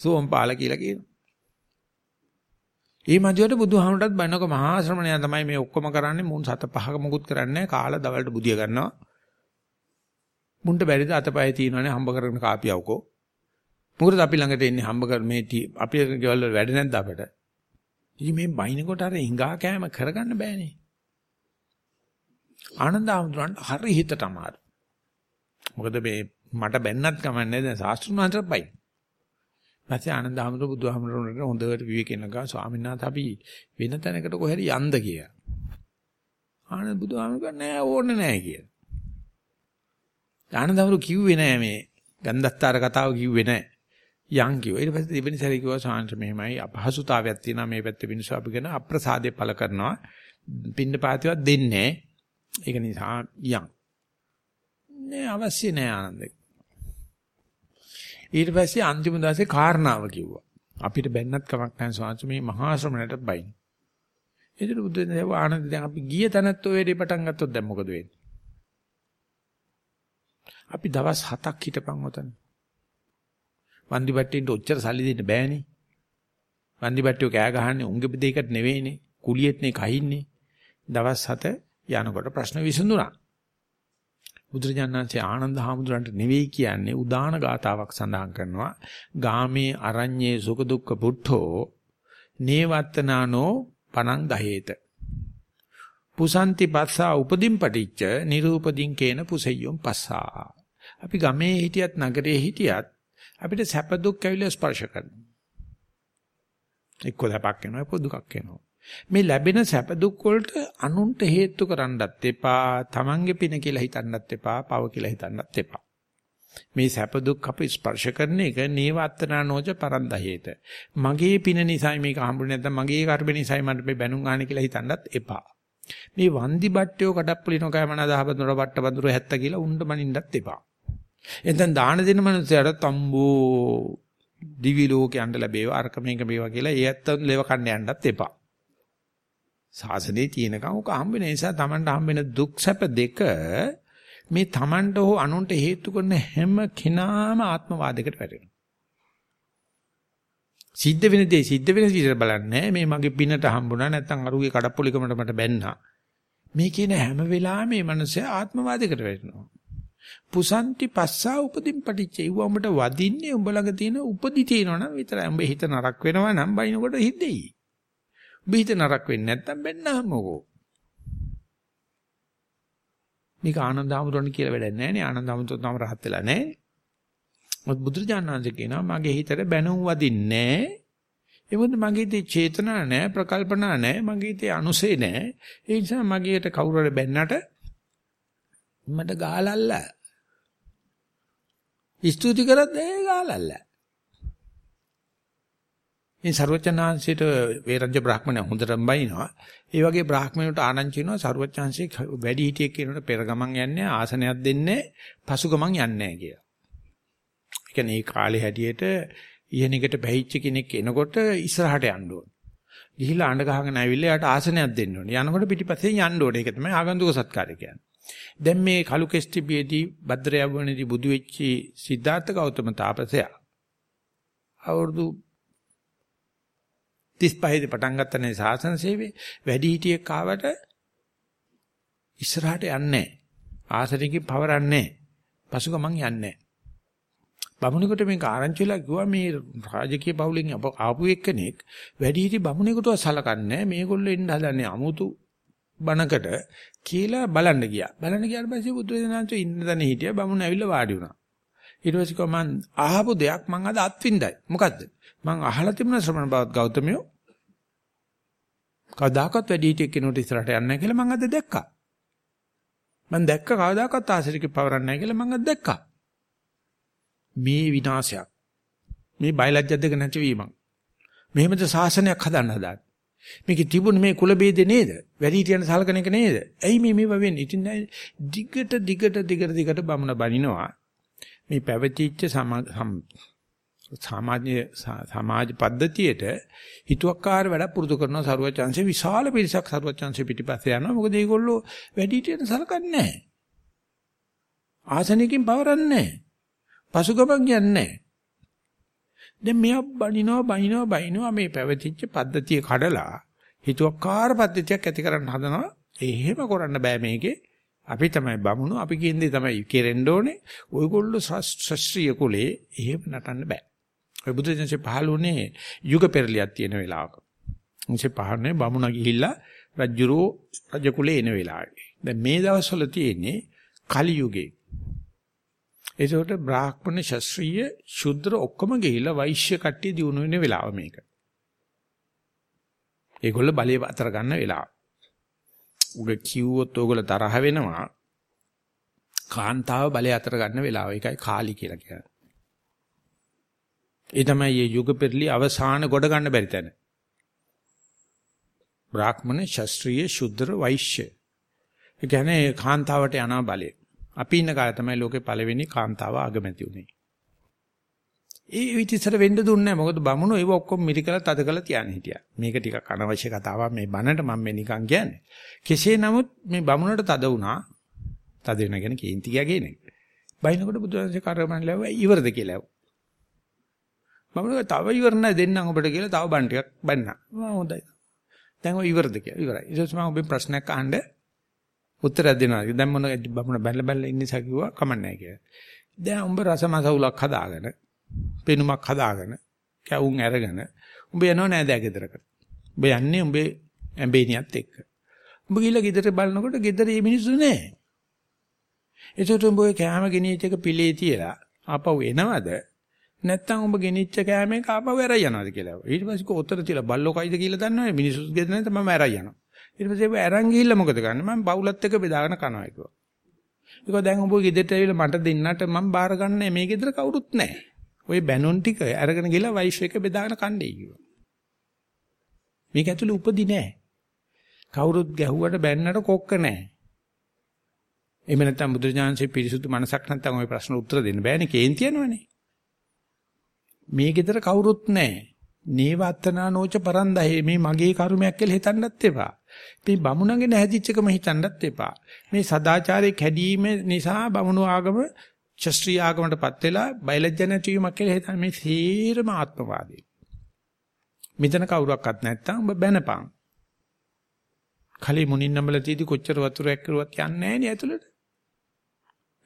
සෝම්පාල කියලා කියනවා. ඒ මැදියට බුදුහාමුදුරටත් බන්නක මහා ශ්‍රමණයා තමයි මේ ඔක්කොම කරන්නේ මුන් සත පහක මුකුත් කරන්නේ කාලා දවල්ට බුදිය ගන්නවා. මුන්ට බැරිද අතපය තියෙනවනේ හම්බ කරගෙන කාපියවකෝ. මොකද අපි ළඟට එන්නේ හම්බ කර මේ අපි ගෙවල් වල වැඩ නැද්ද අපිට? ඉතින් මේ බයිනකොට අර හිඟා කෑම කරගන්න බෑනේ. ආනන්ද ආමුදුරන්ට හරි හිතට අමාරු. මොකද මේ මට බැන්නත් කමන්නේ දැන් සාස්ත්‍රුණ වහන්සේට බයි. ඊපස්සේ ආනන්ද ආමුදුර බුදුහාමුදුරන්ට හොඳට විවේකෙන්න ගා ස්වාමීන් වහන්සේ අපි වෙන තැනකට කොහෙද යන්ද කියලා. ආනන්ද බුදුහාමුදුර නෑ ඕනේ නෑ කියලා. ආනන්ද ආමුදුර කිව්වේ නෑ මේ ගන්ධස්තර කතාව කිව්වේ නෑ. යන් කිව්වා. ඊට පස්සේ දෙවෙනි සැරේ කිව්වා සාංශ මෙහෙමයි අපහසුතාවයක් තියෙනවා මේ පැත්තේ මිනිස්සු අපි කරන අප්‍රසාදේ පළ කරනවා. පින්න පාතිවත් දෙන්නේ ඒක නිසා යන්. නෑ අවශ්‍ය නෑ ආනන්දේ. ඊට පස්සේ අන්තිම දවසේ කාරණාව කිව්වා. අපිට බැන්නත් කමක් නැහැ සාංශ මේ මහා ශ්‍රමණයට බයින්. ඒතර බුදුන් දහව ආනන්ද දැන් අපි ගිය තැනත් ඔය වැඩේ පටන් ගත්තොත් දැන් මොකද වෙන්නේ? අපි දවස් 7ක් හිටපන් උතන. වන්දිබට්ටින්ට ඔච්චර සල්ලි දෙන්න බෑනේ. වන්දිබට්ටිය කෑ ගහන්නේ උන්ගේ දෙයකට නෙවෙයිනේ. කුලියෙත්නේ කහින්නේ. දවස් 7 යනකොට ප්‍රශ්න විසඳුණා. බුදුරජාණන්සේ ආනන්ද හාමුදුරන්ට නෙවෙයි කියන්නේ උදාන ගාතාවක් සඳහන් කරනවා. ගාමේ අරඤ්ඤේ සුඛ දුක්ඛ පුට්ඨෝ නේවත්තනානෝ පනං ගහේත. පුසන්ති පස්සා උපදින් පටිච්ච නිරූපදින් කේන පුසෙය්‍යොම් පස්සා. අපි ගමේ හිටියත් නගරේ හිටියත් අපිට සැප දුක් ඇවිල්ලා ස්පර්ශ කරනවා. එක්ක සැපක් එනවා එක්ක දුකක් එනවා. මේ ලැබෙන සැප දුක් වලට අනුන්ට හේතු කරන්නත් එපා, Tamange පින කියලා හිතන්නත් එපා, පව කියලා හිතන්නත් එපා. මේ සැප දුක් අපි ස්පර්ශ කරන එක නේවත්තනා නොජ පරන්දහේත. මගේ පින නිසායි මේක හම්බුනේ නැත්නම් මගේ කර්ම නිසායි මට මේ බැනුම් ආන්නේ කියලා හිතන්නත් එපා. මේ වන්දි බට්ටියෝ කඩප්පුලි නොකෑමන දහබඳුර බට්ට බඳුර හැත්ත කියලා උණ්ඩ මනින්නත් එපා. එතෙන් දාන දෙන මනුස්සයාට තම්බෝ දිවි ලෝකයන්ට ලැබේවා අරක මේක මේවා කියලා ඒ ඇත්තන් ලෙව කන්න යන්නත් එපා. සාසනේ තියෙනකම් උක හම්බෙන නිසා Tamanට හම්බෙන දුක් සැප දෙක මේ Tamanට හෝ අනුන්ට හේතු කරන හැම කෙනාම ආත්මවාදයකට වැටෙනවා. සිද්ධ වෙන දේ සිද්ධ වෙන විදිහට බලන්නේ මේ මගේ පිනට හම්බුණා නැත්නම් අරුගේ කඩප්පුලිකමට මට බැන්නා. මේ කියන හැම වෙලාවෙම මේ මනුස්සයා ආත්මවාදයකට වැටෙනවා. පුසන්ති පස්සා උපදින් පටිච්ච ඒව උඹට වදින්නේ උඹ ළඟ තියෙන උපදි තියෙනවනම් විතරයි. උඹ හිත නරක වෙනවා නම් බයිනකොට හිතෙයි. උඹ හිත නරක වෙන්නේ නැත්තම් බැන්නහමකෝ මේක ආනන්ද ආමුදුරන් කියලා වැඩක් නැහැ නේ. ආනන්ද ආමුදුරන් තම රහත් වෙලා නැහැ. මොකද බුදුරජාණන් වහන්සේ කියනවා මගේ හිතට බැනුම් වදින්නේ ඒ මොකද මගේ තේ චේතනා නැහැ, ප්‍රකල්පනා නැහැ, මගේ තේ අනුසේ නැහැ. ඒ නිසා මගේට කවුරු හරි බැන්නට මට ගාලල්ල. ස්තුති කරත් ඒ ගාලල්ල. මේ ਸਰවචනාංශයට වේරංජ බ්‍රාහ්මණය හොඳටම බයිනවා. ඒ වගේ බ්‍රාහ්මණයට ආනන්චිනවා ਸਰවචනාංශේ වැඩි හිටියෙක් කියනකොට පෙර ගමන් යන්නේ ආසනයක් දෙන්නේ පසු ගමන් යන්නේ නැහැ කියලා. ඒ කියන්නේ මේ කාලේ හැටියට ඉහනිකට බැහිච්ච කෙනෙක් එනකොට ඉස්සරහට යන්න ඕන. ගිහිලා අඬ ගහගෙන ඇවිල්ලා යාට ආසනයක් දෙන්න ඕනේ. යනකොට පිටිපස්සේ යන්න ඕනේ. ඒක තමයි ආගන්තුක සත්කාරය කියන්නේ. දැන් මේ කලු කෙස්ටිබියේදී භද්‍රයවණේදී බුදු වෙච්චි සිද්ධාර්ථ ගෞතම තාපසයා අවුරුදු 35 දී පටන් ගත්තනේ සාසන සේවය වැඩි හිටියෙක් ආවට ඉස්සරහට යන්නේ නැහැ. ආසනිකින් පවරන්නේ නැහැ. පසුගමන් යන්නේ නැහැ. බමුණෙකුට මේක ආරංචි වෙලා කිව්වා මේ රාජකීය පවුලෙන් ආපු එක්කෙනෙක් වැඩි හිටි බමුණෙකුට සලකන්නේ මේගොල්ලෝ එන්න හදන්නේ අමුතු බණකට කියලා බලන්න ගියා. බලන්න ගියාට පස්සේ බුදුරජාණන්තු ඉන්න තැන හිටියා බමුණ ඇවිල්ලා වාඩි වුණා. ඊට පස්සේ කො මං අහපු දෙයක් මං අද අත්විඳයි. මොකද්ද? මං අහලා තිබුණ ශ්‍රමණ බවත් ගෞතමියෝ කවදාකවත් වැඩි හිටියෙක් කෙනෙකුට ඉස්සරහට යන්නේ නැහැ කියලා මං අද දැක්කා. මං දැක්ක කවදාකවත් ආශිර්ක පවරන්නේ නැහැ කියලා මං අද දැක්කා. මේ විනාශයක්. මේ බයලජ්‍ය දෙක නැතිවීමක්. මෙහෙමද ශාසනයක් හදන්න හදාන්නේ. මේකේ තිබුණ මේ කුල ભેදේ නේද? වැඩි හිටියන සලකන එක නේද? ඇයි මේ මේව වෙන්නේ? ඉතින් දිගට දිගට දිගට දිගට බමුණ බනිනවා. මේ පැවතිච්ච සමාජ සමාජ පද්ධතියට හිතුවක්කාර වැඩ පුරුදු කරන සරුවචාන්සේ විශාල පිරිසක් සරුවචාන්සේ පිටිපස්සේ යනවා. මොකද ඒගොල්ලෝ වැඩි හිටියන සලකන්නේ නැහැ. ආසනකින් පවරන්නේ නැහැ. පසුගමන් යන්නේ දැන් මෙයා බනිනවා බනිනවා බනිනවා මේ පැවතිච්ච පද්ධතිය කඩලා හිතුවක්කාර පද්ධතියක් ඇති කරන්න හදනවා. එහෙම කරන්න බෑ මේකේ. අපි තමයි බමුණු අපි කියන්නේ තමයි කෙරෙන්න ඕනේ. ඔයගොල්ලෝ ශාස්ත්‍රීය කුලේ එහෙම නටන්න බෑ. ඔය බුදුදහමේ පහළුනේ යුග පෙරලියක් තියෙන වෙලාවක. ඉන්සේ පහන්නේ බමුණා ගිහිල්ලා රජ්ජුරෝ රජ කුලේ එන වෙලාවේ. දැන් මේ දවස්වල තියෙන්නේ කලි යුගේ ඒකට බ්‍රාහ්මණ ශාස්ත්‍රීය ශුද්‍ර ඔක්කොම ගිහිලා වෛශ්‍ය කට්ටිය දිනු වෙන වෙලාව මේක. ඒගොල්ල බලේ අතර ගන්න වෙලාව. උග කිව්වොත් ඕගොල්ල තරහ වෙනවා. කාන්තාව බලේ අතර ගන්න වෙලාව. ඒකයි කාලි කියලා කියන්නේ. ඒ තමයි මේ යුග පෙරලි අවසාන ගොඩ ගන්න බැරි තැන. බ්‍රාහ්මණ ශාස්ත්‍රීය ශුද්‍ර වෛශ්‍ය. ඒ කියන්නේ කාන්තාවට යන බලේ. අපි ඉන්න කාලේ තමයි ලෝකේ පළවෙනි කාන්තාව ආගමැති උනේ. ඒ විදිහට වෙන්න දුන්නේ නැහැ. මොකද බමුණෝ ඒව ඔක්කොම මිරිකලා තද කරලා තියන්න හිටියා. මේක ටිකක් අනවශ්‍ය කතාවක් මේ බනට මම මේ නිකන් කියන්නේ. කෙසේ නමුත් මේ බමුණට තද වුණා. තද වෙන ගැන කේන්ති ගියාගෙන. බයිනකොට බුදුරජාණන්සේ කරමන් ලැබුවා ඉවරද කියලා ඇහුවා. බමුණෝ තව ඉවර නැහැ දෙන්නම් ඔබට කියලා තව බන් ටිකක් බන්නා. මම හොඳයි. දැන් ඔය ඉවරද කියලා. ඉවරයි. ඊට පස්සේ මම ඔබෙන් ප්‍රශ්නයක් අහන්න උත්තරයක් දෙනවා. දැන් මොන බමුණ බැලලා බැලලා ඉන්නේ සකියුවා කමන්නේ කියලා. දැන් උඹ රසමසවුලක් හදාගෙන, පෙනුමක් හදාගෙන, කැවුම් අරගෙන උඹ යනව නෑ දැන් ගෙදරකට. උඹ යන්නේ උඹේ ඇඹේනියත් එක්ක. උඹ ගිහලා ගෙදර බලනකොට ගෙදර මේ මිනිස්සු නෑ. ඒකට උඹ ඔය කැම ගෙනිච්ච එක පිළේ තියලා ආපහු එනවද? නැත්තම් උඹ ගෙනිච්ච කැම එක ආපහු ඇරයි යනවද කියලා. ඊට පස්සේ කොතර තියලා බල්ලෝ කයිද කියලා දන්නවනේ මිනිස්සු ගෙදර නැත්නම් මම ඇරයි යනවා. ඊට පස්සේ අරන් ගිහිල්ලා මොකද කරන්නේ? මම බවුලත් එක්ක බෙදාගෙන කනවා කිව්වා. ඒක දැන් ඔබ ගෙදරට ඇවිල්ලා මට දෙන්නට මම බාර ගන්නෑ මේ ගෙදර කවුරුත් නැහැ. ওই බැනුන් ටික අරගෙන ගිහලා වයිෆ් එක බෙදාගෙන කන්නේ කිව්වා. මේක ඇතුලේ උපදි නෑ. කවුරුත් ගැහුවට බැන්නට කොක්ක නෑ. එහෙම නැත්නම් බුදුරජාණන්සේ පිරිසුදු මනසක් නැත්නම් ওই ප්‍රශ්න උත්තර දෙන්න බෑනේ කේන්ති යනවනේ. මේ ගෙදර කවුරුත් නැහැ. නේවත්තනා නෝච පරන්දහේ මේ මගේ කර්මයක් කියලා හිතන්නත් එපා. මේ බමුණගේ නැහැදිච්චකම හිතන්නත් එපා. මේ සදාචාරයේ කැඩීම නිසා බමුණු ආගම ශාස්ත්‍රීය ආගමටපත් වෙලා බයලජ්ජ නැතිවීමක් කියලා හිතන මේ සීරම ආත්මවාදී. මෙතන කවුරක්වත් නැත්තම් ඔබ බැනපන්. කලී මුනින් නම්බල තීදි කොච්චර වතුරක් කරුවත් යන්නේ නැහැ නේ ඇතුළට.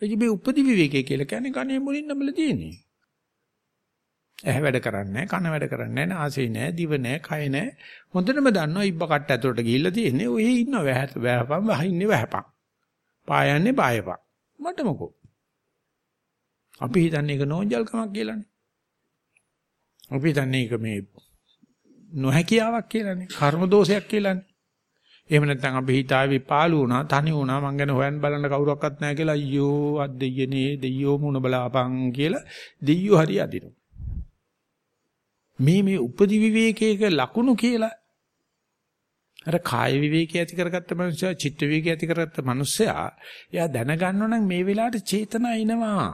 එයි මේ උපදි විවේකයේ කියලා කියන්නේ කනේ මුනින් නම්බල තියෙන්නේ. ඇහැ වැඩ කරන්නේ කන වැඩ කරන්නේ නැහැ නාසය නැහැ දිව නැහැ කය නැහැ හොඳටම දන්නවා ඉබ්බ කට්ට ඇතුලට ගිහිල්ලා තියෙන්නේ ඔහේ ඉන්නවා වැහත වැහපන් වහින්නේ වැහපන් පායන්නේ පායපන් මට මොකෝ අපි හිතන්නේ ඒක නෝන්ජල්කමක් කියලානේ අපි හිතන්නේ ඒක මේ නොහැකියාවක් කියලානේ. කර්ම දෝෂයක් කියලානේ. එහෙම නැත්නම් අපි හිතාවේ පාළු වුණා, තනි වුණා, මං ගැන හොයන් බලන්න කවුරක්වත් නැහැ කියලා අයියෝ අත් දෙයියනේ දෙයියෝ මුණ බලාපන් කියලා දෙයියෝ හරි අදිනවා. මේ මේ උපදි විවේකයක ලකුණු කියලා. අර කාය විවේකී ඇති කරගත්ත මනුස්සයා චිත්ත විවේකී ඇති කරගත්ත මනුස්සයා එයා දැනගන්නව නම් මේ වෙලාවට චේතනා එනවා.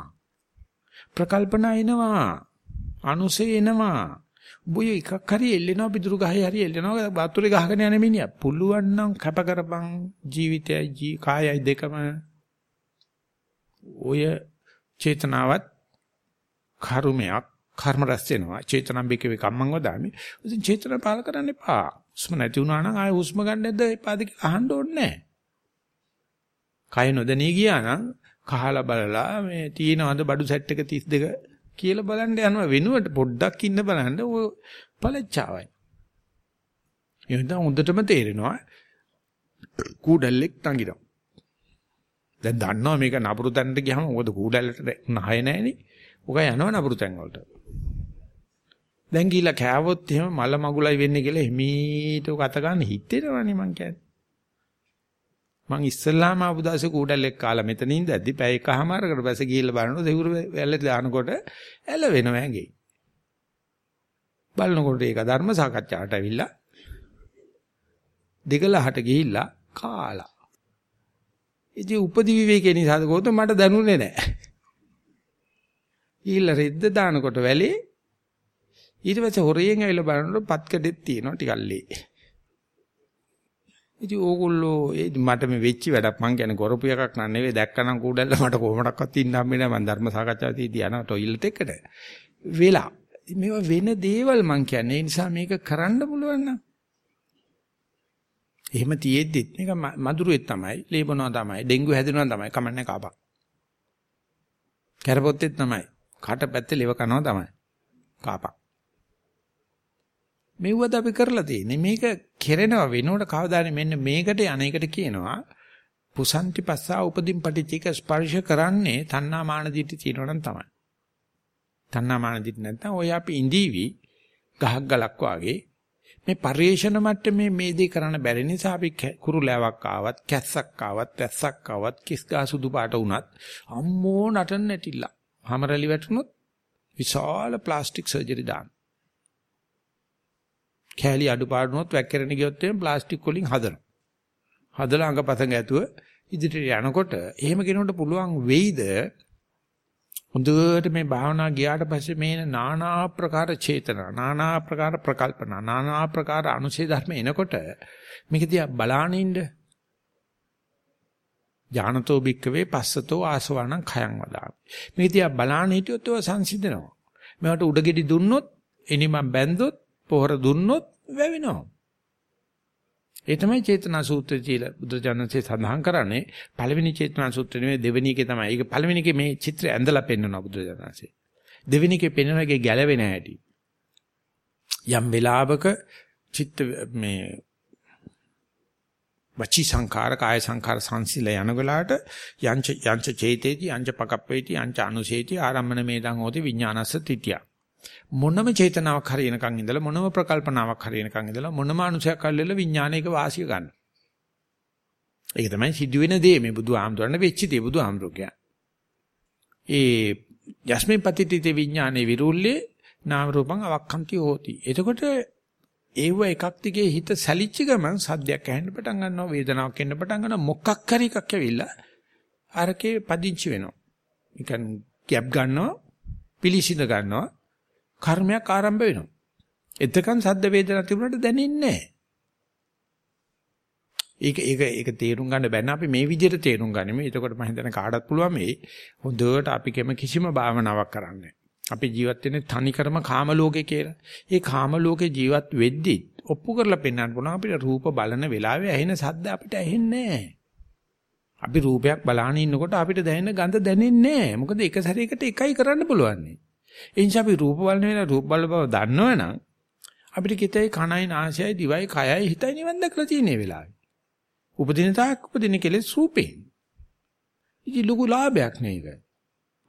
ප්‍රකල්පනා එනවා. අනුසේ එනවා. බුය එකක් හරි එල්ලෙනවා පිටුරු ගහේ හරි එල්ලෙනවා බාතුරේ ගහගෙන යන මිනිහා. පුළුවන් නම් කැප කරපන් ජීවිතයයි කායයි දෙකම. ඔය චේතනාවත් කර්මයක්. කර්ම රැස් වෙනවා. චේතනම් බිකවේ කම්මං වදාමි. ඉතින් චේතන පාල කරන්න එපා. හුස්ම නැති වුණා නම් ආයෙ හුස්ම ගන්න නැද්ද? එපාද කියලා අහන්න ඕනේ නැහැ. කය නොදැනී ගියා නම් කහලා බලලා මේ තියෙනවද බඩු සෙට් එක 32 කියලා බලන්න යනවා. වෙනුවට පොඩ්ඩක් ඉන්න බලන්න ඔය පළච්චාවයි. එහෙනම් හොඳටම තේරෙනවා කූඩල්ලෙක් තංගිනවා දැන් දන්නවා මේක නපුරු තැනට ගියාම මොකද කූඩල්ලට නහය නැහෙනේ. ඔක යනවා නපුරු තැන් වලට. දැන් ගිහිල්ලා කෑවොත් එහෙම මල මගුලයි වෙන්නේ කියලා හිමීට ඔක අත ගන්න හිතෙනවනේ මං කියන්නේ. මං ඉස්සල්ලාම ආපු දවසේ කූඩල්ලෙක් කාලා මෙතන ඉඳද්දි පැය එකමාරකට පස්සේ ගිහිල්ලා බලනකොට දෙවුර වැල්ල දානකොට ඇල වෙනවා ඇඟේ. බලනකොට ඒක ධර්ම සාකච්ඡාවට ඇවිල්ලා දෙකලහට ගිහිල්ලා කාලා. ඉතින් උපදි විවේකේ නිසාද කොහොමද මට දැනුනේ නැහැ. ඊළ රෙද්ද දානකොට වැලේ ඊට පස්සේ හොරෙන් ඇවිල්ලා බලනකොට පත්කඩෙත් තියෙනවා ටිකක් ලේ. ඉතින් ඕගොල්ලෝ ඒ මට මේ වෙච්ච වැඩක් මං කියන්නේ කරපු එකක් නන් නෙවෙයි දැක්කනම් කූඩල්ල මට කොහොමඩක්වත් ඉන්න හම්බෙන්නේ නැහැ මං ධර්ම සාකච්ඡාවේදී යනවා টয়ලට් එකට. වෙලා. මේවා වෙන දේවල් මං කියන්නේ. ඒ නිසා මේක කරන්න පුළුවන් නම්. එහෙම තියෙද්දිත් මේක මදුරුවෙක් තමයි ලේබනවා තමයි ඩෙන්ගු හැදෙනවා තමයි කමන්නේ කාපක් කැරපොත්තෙත් තමයි කට පැත්තේ ලෙව කනවා තමයි කාපක් මෙව්වද අපි කරලා තියෙන්නේ. මේක කෙරෙනවා වෙනකොට කවදාද මෙන්න මේකට අනේකට කියනවා පුසන්ති පස්සා උපදින් පටිච්චික ස්පර්ශ කරන්නේ තණ්හා මාන දිටි තියෙනවා නම් තමයි. තණ්හා මාන දිටි නැත්නම් ඔය අපි ඉඳීවි ගහක් ගලක් වාගේ මේ පරිේශන මට්ටමේ මේ දේ කරන්න බැරි නිසා අපි කුරුලෑවක් ආවත් කැස්සක් ආවත් වැස්සක් ආවත් කිස් ගහ සුදු පාට වුණත් අම්මෝ නටන්න නැටිලා. හැමරලි වැටුනොත් විශාල ප්ලාස්ටික් සර්ජරි දාන්න. කෑලි අඩුපාඩුනොත් වැක්කිරෙන ගියොත් එම් ප්ලාස්ටික් වලින් හදනවා. හදලා අඟපතඟ ඇතුව ඉදිරියට යනකොට එහෙම කෙනෙකුට පුළුවන් වෙයිද හොඳට මේ භාවනා ගියාට පස්සේ මේ নানা ආකාර චේතනා নানা ආකාර ප්‍රකල්පනා নানা ආකාර අනුශේ ධර්ම එනකොට මේක දිහා බලානින්න ඥානතෝ භික්කවේ පස්සතෝ ආසවණං khයං වදා මේක දිහා බලාන හිටියොත් ඒවා සංසිඳනවා මේවට උඩගෙඩි දුන්නොත් එනිමන් බැන්දොත් පොහොර දුන්නොත් වැවෙනවා. ඒ තමයි චේතනා සූත්‍රය කියලා බුදුජානකසේ සඳහන් කරන්නේ පළවෙනි චේතනා සූත්‍රය නෙවෙයි දෙවෙනි එකේ තමයි. ඒක පළවෙනි එකේ මේ චිත්‍රය ඇඳලා පෙන්වනවා බුදුජානකසේ. දෙවෙනි එකේ පෙන්වන එකේ ගැළවෙන හැටි. යම් වෙලාවක චිත්ත මේ වචී සංඛාර කාය සංඛාර සංසිල යන වෙලාවට යංච යංච චේතේති යංච පකප්පේති යංච අනුසේති ආරම්මන මේදං හෝති විඥානස්ස තිටියා මොනම චේතනාවක් හරියනකන් ඉඳලා මොනම ප්‍රකල්පනාවක් හරියනකන් ඉඳලා මොනම අනුසයක් කල්ලෙල විඥානයක වාසිය ගන්න. ඒක තමයි සිදුවෙන දේ මේ බුදු ආමතුරණ වෙච්ච දේ බුදු ආමතුරුකයා. ඒ යස්මෙන් පතිතිත විඥානේ විරුල්ලේ නාම රූපං අවක්ඛන්ති හෝති. එතකොට ඒව එකක් දිගේ හිත සැලිච්ච ගමන් සද්දයක් ඇහෙන්න පටන් ගන්නවා වේදනාවක් එන්න පටන් ගන්නවා මොකක් හරි එකක් ඇවිල්ලා අරකේ පදිංචි වෙනවා. නිකන් ගැප් ගන්නවා පිලිසිඳ ගන්නවා කර්මයක් ආරම්භ වෙනවා. එතකන් සද්ද වේදනා තිබුණාට දැනෙන්නේ නැහැ. ඒක ඒක ඒක තේරුම් ගන්න බැන්න අපි මේ විදිහට තේරුම් ගනිමු. එතකොට මම හිතන්නේ කාටවත් පුළුවන් මේ හොඳට අපි කෙම කිසිම භාවනාවක් කරන්නේ. අපි ජීවත් වෙන්නේ තනිකරම කාම ලෝකේ කියලා. ඒ කාම ලෝකේ ජීවත් වෙද්දි ඔප්පු කරලා පෙන්වන්න පුළුවන් අපිට රූප බලන වෙලාවේ ඇහෙන සද්ද අපිට ඇහෙන්නේ නැහැ. අපි රූපයක් බලාගෙන ඉන්නකොට අපිට දැනෙන ගඳ දැනෙන්නේ නැහැ. මොකද එක සැරයකට එකයි කරන්න පුළුවන්. ඒ නිසා අපි රූප බලන වෙලාව රූප බල බව දන්නවනම් අපිට කිතයි කණයි නාසයයි දිවයි කයයි හිතයි නිවන් දැකලා තියෙන වෙලාවේ. උපදින තාක් උපදින කෙලෙස් රූපේ. ඉති ලොකු ලාභයක් නේද?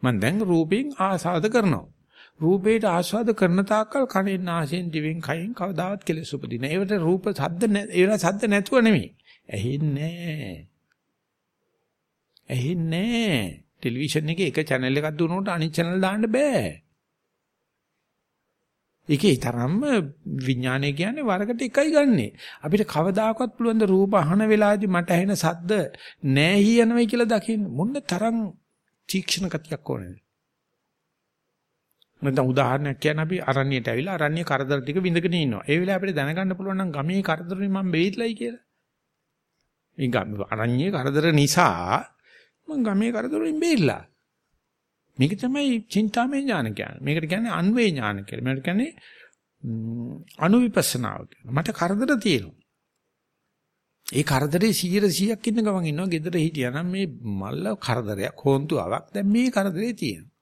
මම දැන් රූපෙන් ආසාද කරනවා. රූපේට ආස්වාද කරන තාක්කල් කනෙන් නාසයෙන් දිවෙන් කයෙන් කවදාවත් කෙලෙස් උපදින. ඒවට රූප ශබ්ද ඒවට ශබ්ද නැතුව නෙමෙයි. ඇහෙන්නේ ඇහෙන්නේ ටෙලිවිෂන් එකේ එක channel එකක් දුන්නොත් අනිත් channel දාන්න බෑ. ඒකේ තරම්ම විඥානය කියන්නේ වරකට එකයි ගන්නෙ. අපිට කවදාකවත් පුළුවන් ද රූප අහන වෙලාවේදී මට ඇහෙන සද්ද නැහැ යනවයි කියලා දකින්න. මොන්න තරම් තීක්ෂණ කතියක් ඕනේද? නැත්නම් උදාහරණයක් කියන්න අපි අරණියට ඇවිල්ලා අරණිය කරදර ටික විඳගෙන ඉන්නවා. ඒ වෙලාවේ අපිට දැනගන්න පුළුවන් නම් ගමේ කරදරේ මම බෙහෙත්ලයි කියලා. මේ ගම අරණියේ කරදර නිසා මම ගමේ කරදරෙන් බේරිලා. මේක තමයි චින්තාමය ඥාන කියන්නේ. මේකට කියන්නේ අන්වේ ඥාන කියලා. මේකට කියන්නේ අනුවිපස්සනාව කියලා. මට කරදර තියෙනවා. ඒ කරදරේ 100%ක් ඉන්න ගමන් ඉන්නවා. ගෙදර හිටියානම් මේ මල්ල කරදරයක් හොන්තුවක්. දැන් මේ කරදරේ තියෙනවා.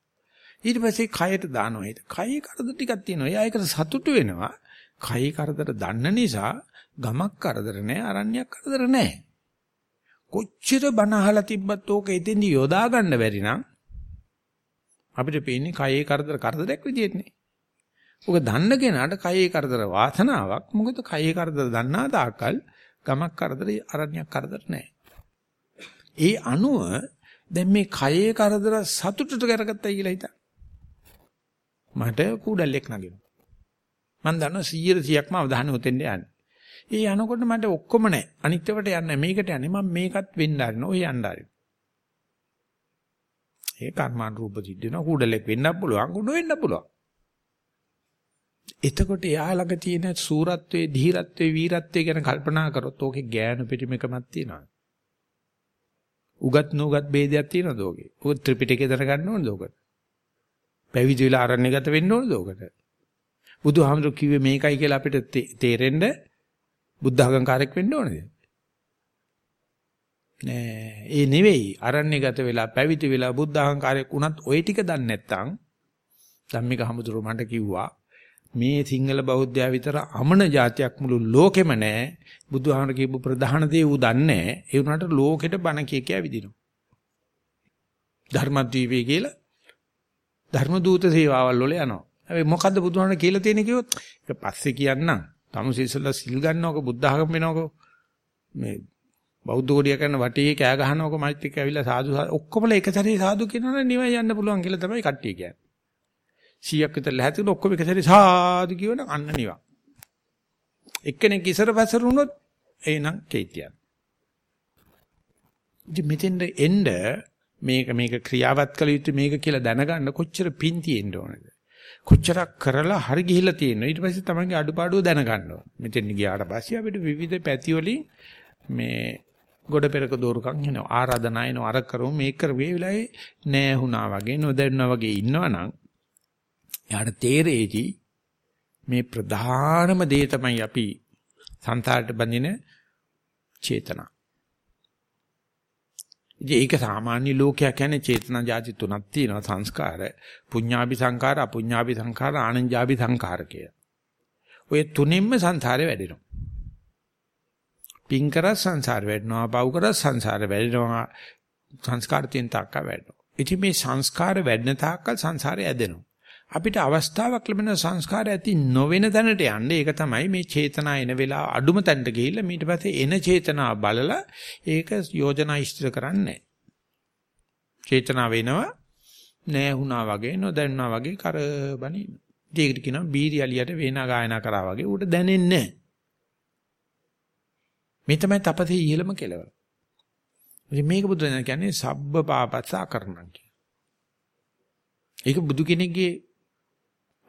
ඊට පස්සේ කයට දානවා ඒක. කයේ කරදර ටිකක් තියෙනවා. එයා ඒකට සතුටු වෙනවා. කයේ කරදර දන්න නිසා ගමක් කරදර නැහැ, අරණ්‍යයක් කරදර නැහැ. කොච්චර බණ අහලා තිබ්බත් ඕක එතෙන්දි යොදා ගන්න බැරි නම් අපිට පේන්නේ කයේ කරදර කරදරයක් විදියටනේ. ඔක දන්න කෙනාට කයේ කරදර වාසනාවක්. මොකද කයේ කරදර දන්නා තාක්කල් ගමක් කරදර අරණ්‍යයක් කරදර නැහැ. ඒ අනුව දැන් මේ කයේ කරදර සතුටට කරගත්තයි කියලා හිතා. මට කුඩල්ලෙක් නගිනවා. මම දන්නවා 100%ක්ම අවධානය උතෙන්ද යන්නේ. ඒ යනකොට මට ඔක්කොම නැහැ. අනිත්‍යවට යන්නේ මේකට යන්නේ මම මේකත් වෙන්න ආරින. ඔය යන්න ආරින. ඒ කර්මාන් රූප සිද්ධ වෙනවා. කුඩලෙක් වෙන්නත් පුළුවන්, කුඩ වෙන්නත් පුළුවන්. එතකොට එයා ළඟ තියෙන සූරත්වයේ, ධීරත්වයේ, වීරත්වයේ ගැන කල්පනා කරොත් ඕකේ ගෑනු පිටිමකමක් තියෙනවා. උගත් නුගත් ભેදයක් තියෙනවද ඕකේ? ඔය ත්‍රිපිටකේ දරගන්න ඕනද ඕකට? පැවිදි වෙලා ආරණ්‍ය ගත වෙන්න ඕනද ඕකට? බුදුහාමුදුරු කිව්වේ මේකයි කියලා අපිට තේරෙන්න බුද්ධ අගංකාරයක් වෙන්න ඕනද? නෑ ඒ නෙවෙයි. අරණ්‍ය ගත වෙලා පැවිදි වෙලා බුද්ධ අහංකාරයක් වුණත් ওই ටික දන්නේ නැත්නම් ධම්මික හමුදුර මට කිව්වා මේ සිංහල බෞද්ධයා විතර අමන જાතියක් මුළු ලෝකෙම නෑ. බුදුහාමර කියපු ප්‍රධාන දේ ඌ දන්නේ ඒ උනාට ලෝකෙට බණ කිය කිය විදිනවා ධර්මද්වීපය කියලා ධර්ම දූත සේවාවල් වල යනවා. හැබැයි මොකද්ද බුදුහාමර කියලා තියෙන්නේ කිව්වොත් ඒක පස්සේ කියන්නම්. තමු සිසල සිල් ගන්නවක බුද්ධ ආගම වෙනවක. මේ බෞද්ධ ගෝඩිය කරන වටේ කෑ ගහනවක මයිත් එක්ක ඇවිල්ලා සාදු ඔක්කොමලා එක සැරේ සාදු කියනවනේ නිවන් යන්න පුළුවන් කියලා තමයි කට්ටිය කියන්නේ 100ක් විතර ලැහැතින ඔක්කොම එක සැරේ සාදු කියවන අන්න නිවන්. එක්කෙනෙක් ඉසර පසර වුණොත් එහෙනම් කේතියක්. ඉතින් මෙතෙන්ද එන්න මේක මේක ක්‍රියාවත් කළ යුතු මේක කියලා දැනගන්න කොච්චර පින් තියෙන්න ඕනද? කොච්චරක් කරලා හරි ගිහිල්ලා තියෙනවා. ඊට පස්සේ තමන්ගේ අඩුපාඩුව දැනගන්න ඕන. මෙතෙන් ගියාට පස්සේ අපිට විවිධ පැති වලින් මේ ගොඩ පෙරක දෝරුකම් එනවා. ආරාධනා එනවා. අර කරමු මේක කරු මේ වෙලාවේ නෑ වුණා වගේ නොදැන්නා වගේ ඉන්නවනම් එයාට තේරෙයිටි මේ ප්‍රධානම දේ තමයි අපි සංසාරට බඳින චේතනා. ඉතින් ඒක සාමාන්‍ය ලෝකයා කියන්නේ චේතනා જાති තුනක් තියෙනවා සංස්කාර. පුඤ්ඤාභි සංඛාර, අපුඤ්ඤාභි සංඛාර, ආනන්ජාභි සංඛාර කිය. ඔය තුනින්ම සංසාරේ වැඩෙනවා. පින් කර සංසාර වැඩෙනවා, පව් කර සංසාර වැඩෙනවා, සංස්කාර තියෙන තාක්ක වැඩෙනවා. ඉතින් මේ සංස්කාර වැඩෙන තාක්කල් සංසාරේ ඇදෙනවා. අපිට අවස්ථාවක් ලැබෙන සංස්කාර ඇති නොවන තැනට යන්න ඒක තමයි මේ චේතනා එන වෙලාව අඩුම තැනට ගිහිල්ලා ඊට පස්සේ එන චේතනා බලලා ඒක යෝජනා ඉස්තර කරන්නේ චේතනා වෙනවා නෑ වුණා වගේ නොදැන්නා වගේ කරබනින් ඒකට කියනවා බීරියලියට වේනා ගායනා කරා වගේ ඌට දැනෙන්නේ මේ තමයි තපසේ ඉහළම කෙලවර ඉතින් මේක බුදුන් කියන්නේ සබ්බ පාපස්සා කරණම් කියන ඒක බුදු කෙනෙක්ගේ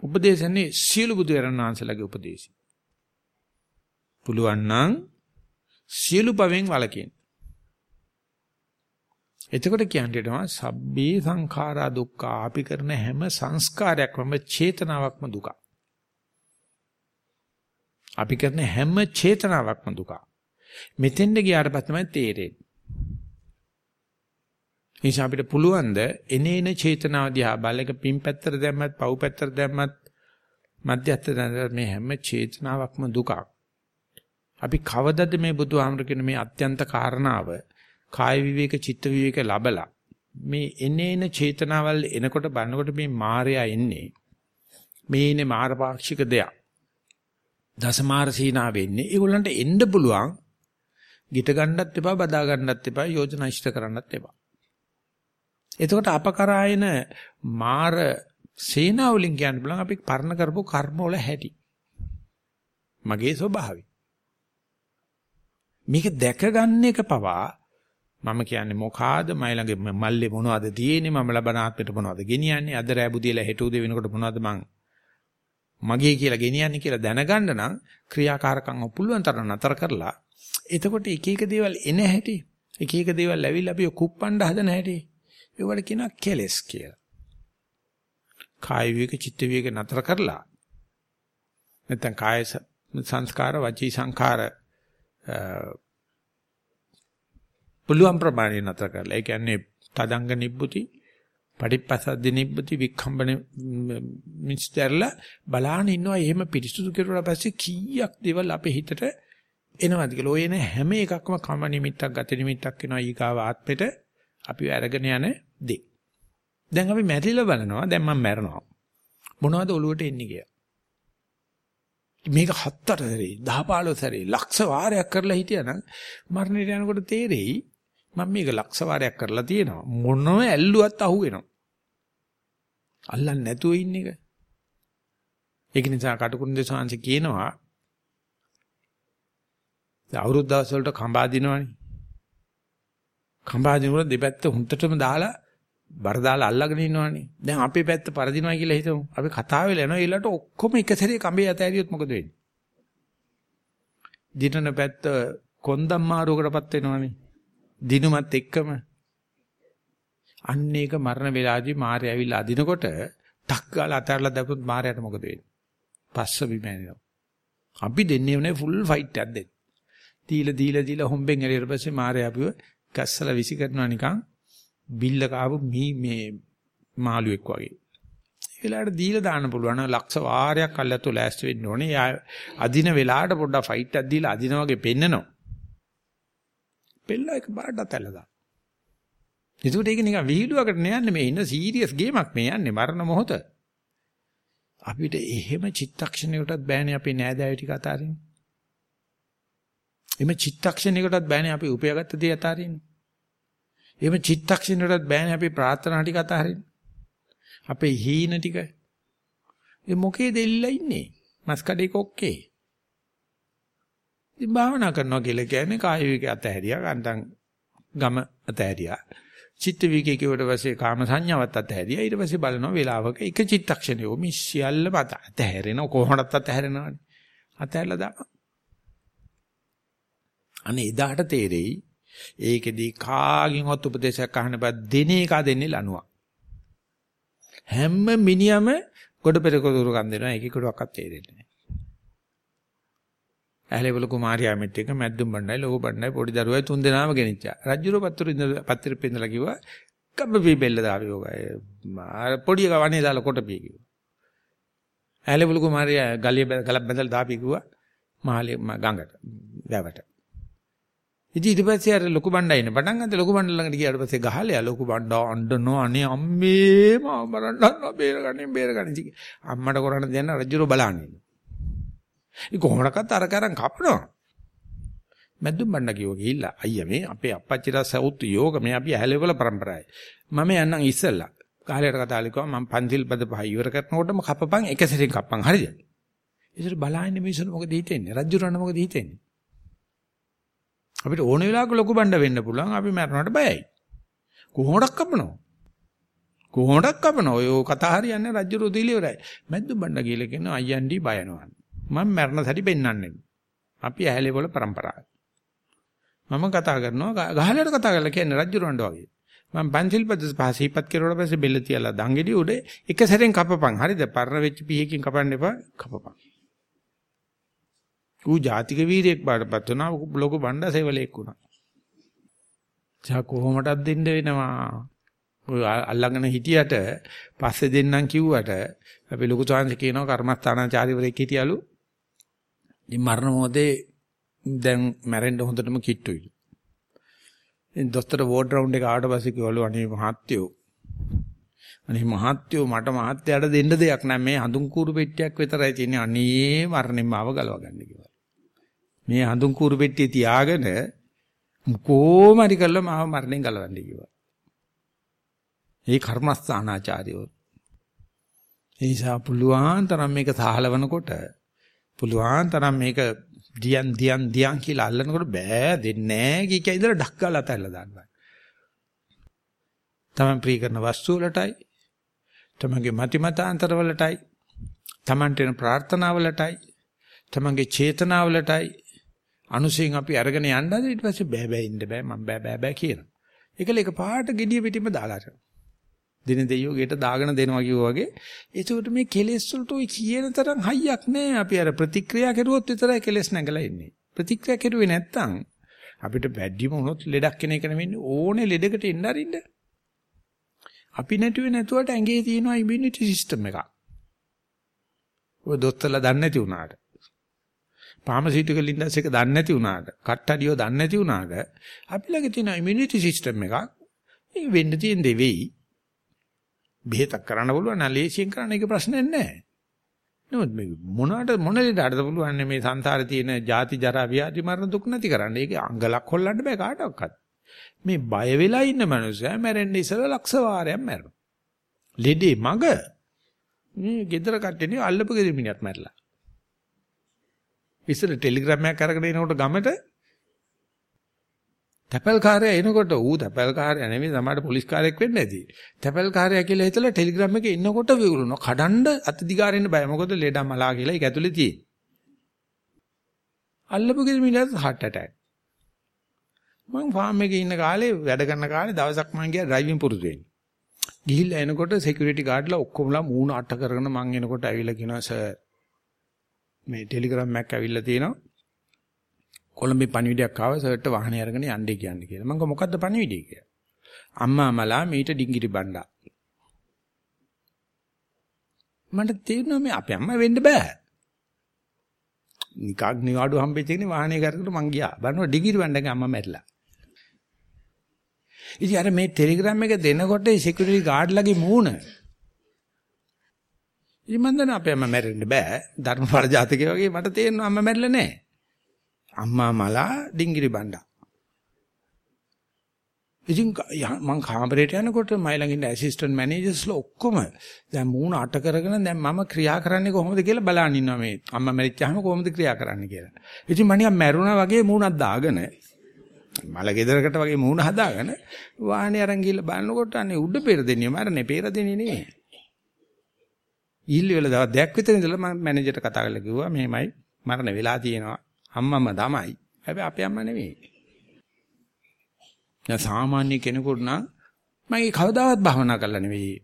උපදේශන්නේ සියලු බුදු වහන්සේලාගේ උපදේශي. පුළුවන් නම් සියලු පවෙන් වළකින්න. එතකොට කියන්නේ තමයි සබ්බේ සංඛාරා දුක්ඛ අපි කරන හැම සංස්කාරයක්ම චේතනාවක්ම දුක. අපි කරන හැම චේතනාවක්ම දුක. මෙතෙන්ද ගියාට පස්සේ තමයි තේරෙන්නේ. නිසා අපිට පුළුවන් ද එනේන චේතනාව දිහා බලක පින් පැත්තට දැම්මත් පව් පැත්තට දැම්මත් මධ්‍යස්ථ දැම්මත් මේ හැම චේතනාවක්ම දුකක්. අපි කවදද මේ බුදුහාමර කියන මේ අත්‍යන්ත කාරණාව කාය විවේක චිත්ත විවේක ලබලා මේ එනේන චේතනාවල් එනකොට බලනකොට මේ මායя එන්නේ මේනේ මාරපාක්ෂික දෙයක්. දසමාර සීනා වෙන්නේ. ඒගොල්ලන්ට එන්න පුළුවන්. ගිට ගන්නත් එපා, බදා ගන්නත් එපා, යෝජනා ඉෂ්ට කරන්නත් එපා. එතකොට අපකරායන මාර සේනාවලින් කියන්න බලන් අපි පරණ කරපු කර්ම වල හැටි. මගේ ස්වභාවය. මේක දැක ගන්න එක පවා මම කියන්නේ මොකාද මයි ළඟ මල්ලේ මොනවද තියෙන්නේ මම ලබන ආත්මෙට මොනවද ගෙනියන්නේ අද රෑ බුදියලා හෙට උදේ වෙනකොට මොනවද මං මගේ කියලා ගෙනියන්නේ කියලා දැනගන්න නම් ක්‍රියාකාරකම් පුළුවන් තරම් නතර කරලා එතකොට එක එක දේවල් එන හැටි එක එක දේවල් ඇවිල්ලා අපි කුප්පණ්ඩ හදන හැටි ඒවට කියනවා කෙලස් කියලා. කාය විවේක චිත්ත විවේක නතර කරලා නැත්නම් කාය සංස්කාර වචී සංඛාර පුළුවන් ප්‍රමාණය නතර කරලා. ඒ කියන්නේ තදංග නිබ්බුති, පටිපස්සද්ද නිබ්බුති, වික්ඛම්බන මිස්තරලා බලාන ඉන්නවා. එහෙම පිරිසුදු කෙරුවා පස්සේ කීයක් දේවල් අපේ හිතට එනවාද කියලා. ඔය එන හැම එකක්ම කම නිමිත්තක්, ගත නිමිත්තක් වෙනවා ඊගාව ආත්මෙට අපි අරගෙන යන දේ. දැන් අපි මැරිලා බලනවා. දැන් මම මැරෙනවා. මොනවද ඔලුවට එන්නේ කියලා. මේක හත්තර සැරේ 10 15 සැරේ ලක්ෂ වාරයක් කරලා හිටියනම් මරණයට යනකොට තේරෙයි මම මේක ලක්ෂ වාරයක් කරලා තියෙනවා මොනව ඇල්ලුවත් අහු වෙනවා අල්ලන්නේ නැතුව ඉන්න එක ඒක නිසා කටුකුරුන් දෙසාංශ කියනවා අවුරුදු දවස් වලට කඹා දිනවනේ කඹා දිනවල දෙපැත්ත හුන්ටටම දාලා බර දාලා අල්ලගෙන ඉන්නවනේ. දැන් අපේ පැත්ත පරදිනවා කියලා හිතමු. අපි කතා වෙලා යනවා. ඊළඟට ඔක්කොම එක සැරේ කඹේ අතෑරියොත් මොකද වෙන්නේ? දිනන පැත්ත කොන්දම් මාරුවකටපත් වෙනවනේ. දිනුමත් එක්කම. අන්න ඒක මරණ වෙලාවේදී මාරය ඇවිල්ලා අදිනකොට ටක් ගාලා අතහැරලා දැම්මොත් මාරයට මොකද වෙන්නේ? පස්ස බිමෑනෙනවා. අපි දෙන්නේ උනේ ෆුල් ෆයිට් එකක් දෙන්න. දීලා දීලා දීලා හොම්බෙන් එළියට පස්සේ මාරය අපිව ගස්සලා විසි කරනවා නිකන් බිල්ල කාපු මී මේ මාළුවෙක් වගේ. ඒ වෙලාවට දීලා දාන්න පුළුවන් ලක්ෂ වාරයක් අල්ලතු ලෑස්ති වෙන්න ඕනේ. යා අදින වෙලාවට පොඩ්ඩක් ෆයිට් එකක් දීලා අදින වගේ පෙන්නනවා. පෙල්ල එක බාඩ තැල්ලදා. ඒකට ඒක නිකන් විහිළුවකට නෑන්නේ මේ ඉන්න සීරියස් ගේමක් මේ යන්නේ මරණ මොහොත. අපිට එහෙම චිත්තක්ෂණයකටත් බෑනේ අපි නෑදෑයෝ ටික අතාරින්න. එimhe චිත්තක්ෂණයකටත් බෑනේ අපි උපයාගත්ත දේ අතාරින්න. එහෙම චිත්තක්ෂණයටත් බෑනේ අපි ප්‍රාර්ථනා ටික අතහරින්න. අපේ හීන ටික. ඒ මොකේ දෙල්ලලා ඉන්නේ? මස් කඩේ කොක්කේ. ඉතින් භාවනා කරනවා කියලා කියන්නේ කාය වික අතහැරියා, කාන්තන් ගම අතහැරියා. චිත්ත විකේ කියවට පස්සේ කාම සංඥාවත් අතහැරියා. ඊට පස්සේ බලනවා වේලාවක එක චිත්තක්ෂණයෝ මේ සියල්ල මත අතහැරෙන කොහොමදත් අතහැරෙනවනේ. අතහැරලා දානවා. අනේ එදාට තේරෙයි ඒකෙදී කාගෙන්වත් උපදේශයක් අහන්න බෑ දින එක දෙන්නේ ලනුවක්. හැම මිනිහම ගොඩ පෙරක දුරකම් දෙනවා ඒකෙකටවත් තේරෙන්නේ නැහැ. ඇහැලේවල කුමාරයා මෙත් එක මැද්දුම් බණ්ඩයි ලොකු බණ්ඩයි පොඩි දරුවයි තුන් දෙනාම ගෙනිච්චා. රජුරෝ පත්‍ර ඉඳ පත්‍ර පෙන්නලා කිව්වා කබ්බපි බෙල්ල දාවි යෝගය. පොඩි එක වනේ දාලා කොට පිය කිව්වා. ඇහැලේවල කුමාරයා ගලිය ගලක් බඳලා දාපි කිව්වා මහලේ ගඟට වැවට. ඉතින් ඊට පස්සේ අර ලොකු බණ්ඩා ඉන්න පටන් ගත්තා ලොකු බණ්ඩා ළඟට ගියාට පස්සේ ගහලයා ලොකු බණ්ඩා අඬනවා අනේ අම්මේ මාව මරන්න හදනවා බේරගන්නේ බේරගන්නේ ඉතින් අම්මට කරන්න දෙන්න රජුරෝ බලන්නේ. ඒ කොහොමඩක්වත් අර කරන් කපනවා. මැද්දුම් බණ්ඩා කිව්වා ගිහිල්ලා අයියා මේ අපේ අප්පච්චිලා සවුත් යෝග මේ අපි ඇහැලේවල પરම්පරාවයි. මම යන්නම් ඉස්සෙල්ලා. කාලයට කතා ලිකුවා මම පන්සිල් පද පහ ඉවර කරනකොටම කපපන් එක සැරේ කපපන් හරිද? ඉතින් බලන්නේ මිනිස්සුන්ට මොකද හිතෙන්නේ? රජුරන්න මොකද හිතෙන්නේ? අපිට ඕන වෙලාවක ලොකු බණ්ඩ වෙන්න පුළුවන්. අපි මරණයට බයයි. කොහොමඩක් කපනව? කොහොමඩක් කපනව? ඔය කතා හරියන්නේ රජ්‍ය රුධිල ඉවරයි. මැද්දු බණ්ඩ කියලා කියන අයියන්ඩි බයනවා. මම මරණ සැටි පෙන්වන්නේ. අපි ඇහැලේ වල પરම්පරාව. මම කතා කරනවා ගහලට කතා කරලා කියන්නේ රජ්‍ය රොණ්ඩ වගේ. මම පන්සිල් පද පහසීපත් කෙරුවට පස්සේ බෙල්ල තියලා දංගෙඩි උඩ එක සැරෙන් කපපන්. හරිද? පරණ වෙච්ච පීහකින් කපන්න එපා. කපපන්. ඌ ජාතික වීරයෙක් බාටපත් වුණා ලොකු බණ්ඩා සේවලෙක් වුණා. ජා කොහොමදක් දෙන්න වෙනවා? ඔය අල්ලගෙන හිටියට පස්සේ දෙන්නම් කිව්වට අපි ලොකු chance කියනවා කර්මස්ථානාචාරිවරයෙක් හිටියලු. ඉතින් මරණ මොහොතේ දැන් මැරෙන්න හොඳටම කිට්ටුයි. ඉතින් දොස්තර වෝඩ් රවුන්ඩ් එක ආවට පස්සේ කිව්වලු අනේ මහත්තයෝ අනේ මහත්යෝ මට මහත්යට දෙන්න දෙයක් නැහැ මේ හඳුන් කූරු පෙට්ටියක් විතරයි තියෙන්නේ අනේ මරණයෙන් මාව ගලව ගන්න කිව්වා. මේ හඳුන් කූරු පෙට්ටිය තියාගෙන කොහොම හරි කරලා මාව මරණයෙන් ගලවන්න කිව්වා. ඒ කර්මස්ථානාචාර්යෝ. ඒ නිසා පුළුවන් තරම් මේක සාහලවනකොට පුළුවන් තරම් මේක දියන් දියන් දියන් කියලා අල්ලනකොට බෑ දෙන්නේ නැහැ කිය කිය ඉඳලා ඩක් ගාලා තැල්ල දානවා. තමන් ප්‍රී කරන වස්තු වලටයි තමන්ගේ මති මතාන්තර වලටයි තමන්ට එන ප්‍රාර්ථනා වලටයි තමන්ගේ චේතනා වලටයි අනුසයෙන් අපි අරගෙන යන්නද ඊට පස්සේ බෑ බෑ ඉන්න බෑ මම බෑ බෑ බෑ කියනවා. ඒකල එක පාට gediya පිටින්ම දාලා යනවා. දින දෙයියෝ ගෙට දාගෙන දෙනවා කිව්වා වගේ. ඒකට මේ කෙලෙස් වලට ওই කියන තරම් හයියක් නැහැ. අපි අර ප්‍රතික්‍රියා කරුවොත් විතරයි කෙලෙස් නැගලා ඉන්නේ. ප්‍රතික්‍රියා කරුවේ නැත්තම් අපිට වැඩිම වුණොත් ලෙඩක් කෙන එක නෙවෙන්නේ ඕනේ ලෙඩකට එන්න අරින්න. අපි නැටුවේ නැතුවට ඇඟේ තියෙනවා ඉමුනිටි සිස්ටම් එකක්. ඔය දොස්තරලා දන්නේ නැති වුණාට. ෆාමසිටිකල් ඉන්ඩස්ට්‍රි එක දන්නේ නැති වුණාට, කට්ටඩියෝ දන්නේ නැති වුණාට අපි ළඟ තියෙන ඉමුනිටි සිස්ටම් එකක් ඒ වෙන්න තියෙන දෙවෙයි. බෙහෙතක් කරන්න පුළුවන් නම් ලේසියෙන් කරන්න ඒක ප්‍රශ්නයක් නැහැ. නමුත් මේ මොනකට මොන ලෙඩටද පුළුවන් මේ සංසාරේ තියෙන ජාති ජරා ව්‍යාධි මරණ දුක් නැති කරන්න. ඒක අංගලක් හොල්ලන්න බෑ කාටවත්. මේ බය වෙලා ඉන්න මනුස්සයා මැරෙන්න ඉස්සෙල්ලා ලක්ෂ වාරයක් මැරෙනවා. ලෙඩේ මග මේ gedara කට්ටේනේ අල්ලපු ගෙදර මිනිහත් මැරලා. ඉස්සර ටෙලිග්‍රෑම් එකක් අරගෙන එනකොට ගමට තැපල්කාරයා එනකොට ඌ තැපල්කාරයා නෙමෙයි සමහර පොලිස් කාර්යයක් වෙන්න ඇති. තැපල්කාරයා කියලා හිතලා ටෙලිග්‍රෑම් එකේ ඉන්නකොට විවුරුනවා. කඩන්ඩ අත දිගාරින්න බය. මොකද ලෙඩ මලා කියලා ඒක ඇතුලේ තියෙන්නේ. අල්ලපු ගෙදර මිනිහට heart attack. මම ෆාම් එකේ ඉන්න කාලේ වැඩ කරන කාලේ දවසක් මම ගියා ඩ්‍රයිවිං පුරුදු වෙන්න. ගිහිල්ලා එනකොට සිකියුරිටි ගාඩ්ලා ඔක්කොමලා මූණ අට කරගෙන මං එනකොට ඇවිල්ලා කියනවා සර් මේ ටෙලිග්‍රෑම් එකක් ඇවිල්ලා තියෙනවා. කොළඹේ පණිවිඩයක් ආව සර්ට වාහනේ අරගෙන යන්නේ කියන්නේ කියලා. මං මොකද්ද පණිවිඩය කියලා. අම්මා මලා මීට ඩිංගිරි බණ්ඩා. මට තේරෙනවා මේ අපේ අම්මා වෙන්න බෑ. නිකක් නිවාඩු හම්බෙච්ච එකනේ වාහනේ කරකට මං ගියා. බලනවා ඩිංගිරි බණ්ඩාගේ අම්මා මැරිලා. ඉතින් අර මේ ටෙලිග්‍රෑම් එක දෙනකොට ඒ සිකියුරිටි ගාඩ්ලාගේ මූණ ඉතින් මන් දන්නා අපේ අම්මා මැරෙන්න බෑ ධර්මපාල ජාතකයේ වගේ මට තේරෙනවා අම්මා මැරිලා නැහැ අම්මා මලා ඩිංගිරි බණ්ඩා ඉතින් මං කාමරේට යනකොට මයි ළඟ ඉන්න ඇසිස්ටන්ට් මැනේජර්ස්ලා ඔක්කොම දැන් මූණ අට කරගෙන දැන් මම ක්‍රියා කරන්නේ කොහොමද කියලා බලන් ඉන්නවා මේ අම්මා මැරිච්චාම කොහොමද ක්‍රියා කරන්න කියලා. ඉතින් මම නිකන් මැරුණා වගේ මූණක් දාගෙන මල ගෙදරකට වගේ මූණ හදාගෙන වාහනේ අරන් ගිහලා බලනකොට අනේ උඩ පෙර දෙන්නේ මරනේ පෙර දෙන්නේ නෙමෙයි. ඊල් වල දවස් දෙකක් විතර ඉඳලා මම මැනේජර්ට කතා කරලා කිව්වා මෙහෙමයි මරණ වෙලා තියෙනවා. අම්මම තමයි. හැබැයි අපේ අම්මා නෙමෙයි. දැන් සාමාන්‍ය කෙනෙකුට නම් මම කවදාවත් භාවනා කරලා නෙවෙයි